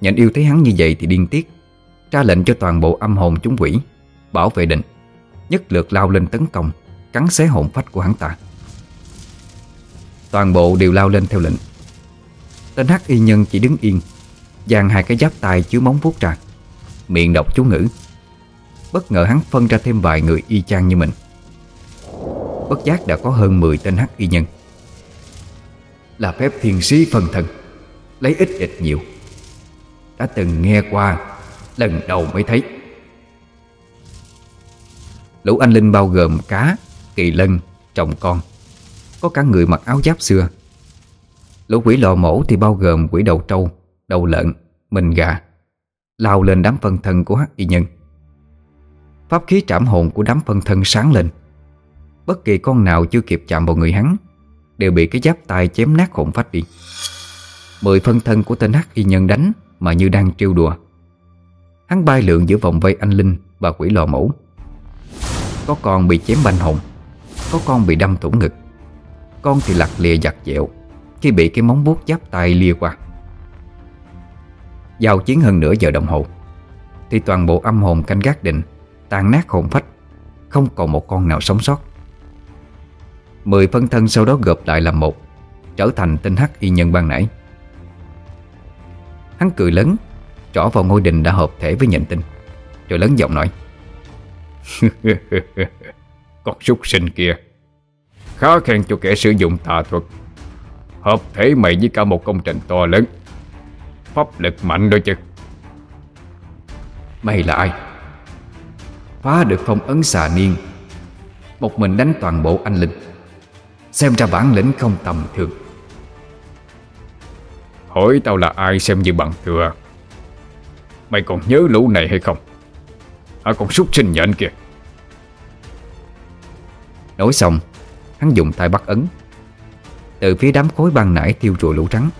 Nhận yêu thấy hắn như vậy thì điên tiết, Ra lệnh cho toàn bộ âm hồn chúng quỷ, Bảo vệ định Nhất lượt lao lên tấn công, Cắn xé hồn phách của hắn ta. Toàn bộ đều lao lên theo lệnh. Tên hắc y nhân chỉ đứng yên Giang hai cái giáp tay chứa móng vuốt ra Miệng đọc chú ngữ. Bất ngờ hắn phân ra thêm vài người y chang như mình. Bất giác đã có hơn 10 tên hắc y nhân. Là phép thiên sĩ phân thân Lấy ít ít nhiều. Đã từng nghe qua Lần đầu mới thấy. Lũ anh linh bao gồm cá, kỳ lân, trồng con. Có cả người mặc áo giáp xưa Lũ quỷ lò mổ thì bao gồm quỷ đầu trâu, đầu lợn, mình gà. Lao lên đám phân thân của hắc y nhân. Pháp khí trảm hồn của đám phân thân sáng lên. Bất kỳ con nào chưa kịp chạm vào người hắn Đều bị cái giáp tay chém nát hồn phách đi. Mười phân thân của tên hắc y nhân đánh Mà như đang trêu đùa. Hắn bay lượn giữa vòng vây anh Linh Và quỷ lò mẫu Có con bị chém banh hồn Có con bị đâm thủng ngực. Con thì lặt lìa giặt dẹo. Khi bị cái móng vuốt giáp tay lia qua. Giao chiến hơn nửa giờ đồng hồ, Thì toàn bộ âm hồn canh gác định Tàn nát hồn phách, Không còn một con nào sống sót. Mười phân thân sau đó gộp lại làm một, Trở thành tên hắc y nhân ban nãy. Hắn cười lớn, Trỏ vào ngôi đình đã hợp thể với nhận tinh, Rồi lớn giọng nói, Con súc sinh kia, Khá khen cho kẻ sử dụng tà thuật. Hợp thể mày với cả một công trình to lớn. Pháp lực mạnh đó chứ. Mày là ai? Phá được phong ấn xà niên, Một mình đánh toàn bộ anh linh. Xem ra bản lĩnh không tầm thường. Hỏi tao là ai xem như bằng thừa? Mày còn nhớ lũ này hay không? À còn súc sinh nhện kìa. Nói xong, Hắn dùng tay bắt ấn. Từ phía đám khối băng nải tiêu rùa lũ trắng,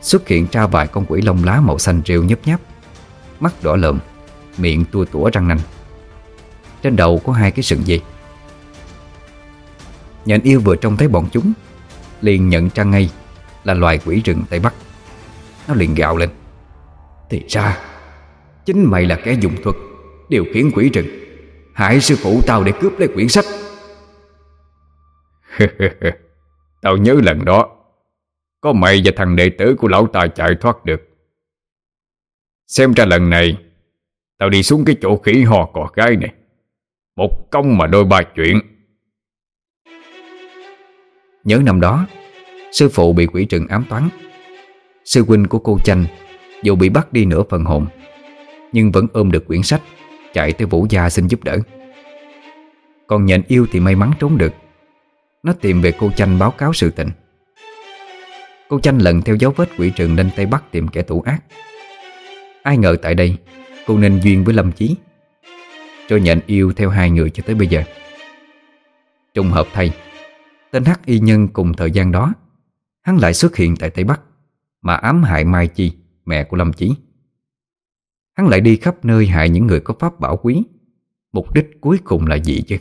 Xuất hiện ra vài con quỷ lông lá màu xanh rêu nhấp nháp, Mắt đỏ lợm Miệng tua tủa răng nanh. Trên đầu có hai cái sừng dây Nhện yêu vừa trông thấy bọn chúng, Liền nhận ra ngay Là loài quỷ rừng Tây Bắc. Nó liền gạo lên. Thì ra, Chính mày là kẻ dùng thuật, Điều khiển quỷ rừng. Hại sư phụ tao để cướp lấy quyển sách. Tao nhớ lần đó, Có mày và thằng đệ tử của lão ta chạy thoát được. Xem ra lần này, Tao đi xuống cái chỗ khỉ hò cò gái này. Một công mà đôi ba chuyện. Nhớ năm đó, Sư phụ bị quỷ trừng ám toán. Sư huynh của cô Chanh Dù bị bắt đi nửa phần hồn, Nhưng vẫn ôm được quyển sách Chạy tới Vũ Gia xin giúp đỡ. Còn nhện yêu thì may mắn trốn được. Nó tìm về cô Chanh báo cáo sự tình. Cô chanh lần theo dấu vết quỷ trường lên Tây Bắc tìm kẻ thủ ác. Ai ngờ tại đây, Cô nên duyên với Lâm Chí, Rồi nhận yêu theo hai người cho tới bây giờ. Trùng hợp thay, Tên Hắc Y Nhân cùng thời gian đó, Hắn lại xuất hiện tại Tây Bắc, Mà ám hại Mai Chi, Mẹ của Lâm Chí. Hắn lại đi khắp nơi hại những người có pháp bảo quý. Mục đích cuối cùng là gì chứ?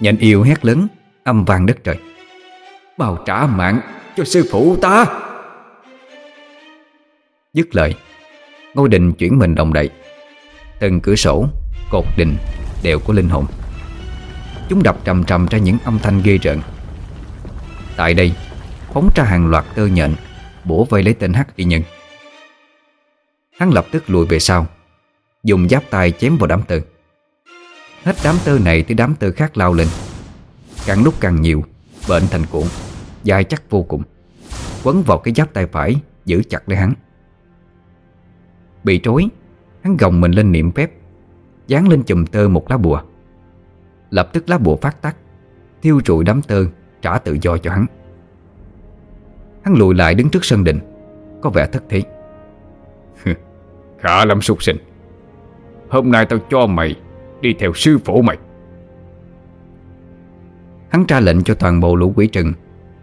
Nhận yêu hét lớn Âm vang đất trời. Bào trả mạng cho sư phụ ta. Dứt lời Ngôi đình chuyển mình đồng đậy. Từng cửa sổ, cột đình Đều có linh hồn. Chúng đập trầm trầm ra những âm thanh ghê rợn. Tại đây Phóng ra hàng loạt tơ nhện Bổ vây lấy tên hắc y nhân. Hắn lập tức lùi về sau Dùng giáp tay chém vào đám tơ. Hết đám tơ này tới đám tơ khác lao lên. Càng lúc càng nhiều, Bệnh thành cuộn, Dài chắc vô cùng. Quấn vào cái giáp tay phải, Giữ chặt lấy hắn. Bị trối Hắn gồng mình lên niệm phép, Dán lên chùm tơ một lá bùa. Lập tức lá bùa phát tắt Thiêu trụi đám tơ, Trả tự do cho hắn. Hắn lùi lại đứng trước sân đình, Có vẻ thất thế. Khả lắm súc sinh. Hôm nay tao cho mày Đi theo sư phụ mày. Hắn ra lệnh cho toàn bộ lũ quỷ trừng,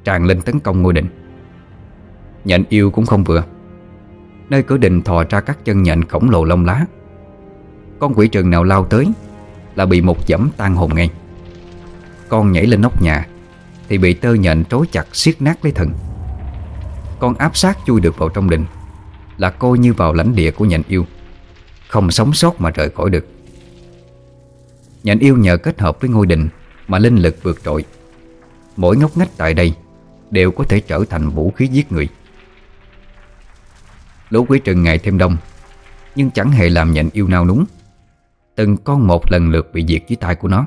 Tràn lên tấn công ngôi đình Nhện yêu cũng không vừa. Nơi cửa đình thò ra các chân nhện khổng lồ lông lá. Con quỷ trừng nào lao tới Là bị một dẫm tan hồn ngay. Con nhảy lên nóc nhà Thì bị tơ nhện trói chặt siết nát lấy thần. Con áp sát chui được vào trong đình Là coi như vào lãnh địa của nhện yêu, Không sống sót mà rời khỏi được. Nhện yêu nhờ kết hợp với ngôi đình Mà linh lực vượt trội. Mỗi ngóc ngách tại đây Đều có thể trở thành vũ khí giết người. Lũ quý trừng ngày thêm đông, Nhưng chẳng hề làm nhện yêu nào núng. Từng con một lần lượt bị diệt dưới tay của nó.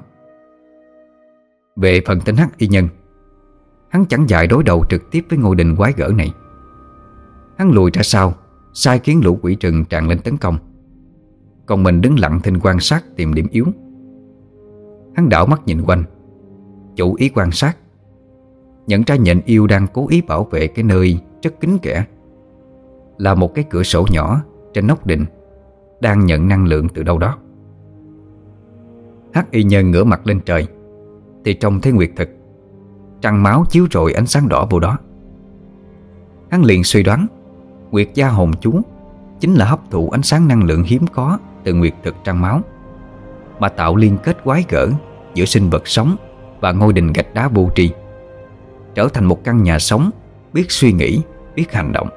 Về phần tên hắc y nhân, Hắn chẳng dại đối đầu trực tiếp với ngôi đình quái gở này. Hắn lùi ra sau, Sai khiến lũ quỷ trừng tràn lên tấn công. Còn mình đứng lặng thinh quan sát tìm điểm yếu. Hắn đảo mắt nhìn quanh, Chủ ý quan sát. Nhận ra nhện yêu đang cố ý bảo vệ cái nơi rất kín kẽ Là một cái cửa sổ nhỏ trên nóc định, Đang nhận năng lượng từ đâu đó. Hắc y nhân ngửa mặt lên trời, Thì trông thấy nguyệt thực. Trăng máu chiếu rọi ánh sáng đỏ vô đó. Hắn liền suy đoán, Nguyệt gia hồn chú Chính là hấp thụ ánh sáng năng lượng hiếm có Từ nguyệt thực trăng máu, Mà tạo liên kết quái gở Giữa sinh vật sống Và ngôi đình gạch đá vô tri. Trở thành một căn nhà sống Biết suy nghĩ, biết hành động.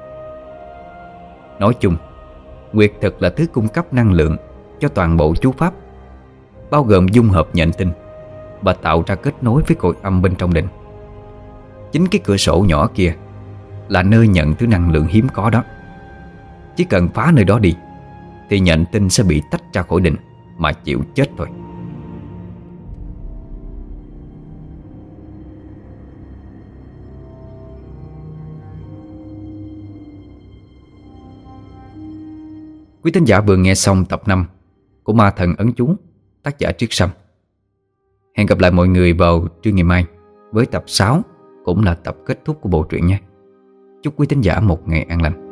Nói chung Nguyệt thực là thứ cung cấp năng lượng Cho toàn bộ chú pháp Bao gồm dung hợp nhện tinh Và tạo ra kết nối với cội âm bên trong đình. Chính cái cửa sổ nhỏ kia Là nơi nhận thứ năng lượng hiếm có đó. Chỉ cần phá nơi đó đi Thì nhện tinh sẽ bị tách ra khỏi đình Mà chịu chết thôi. Quý thính giả vừa nghe xong tập 5 Của Ma Thần Ấn Chú, Tác giả Triết Sâm. Hẹn gặp lại mọi người vào trưa ngày mai Với tập 6 Cũng là tập kết thúc của bộ truyện nhé. Chúc quý thính giả một ngày an lành.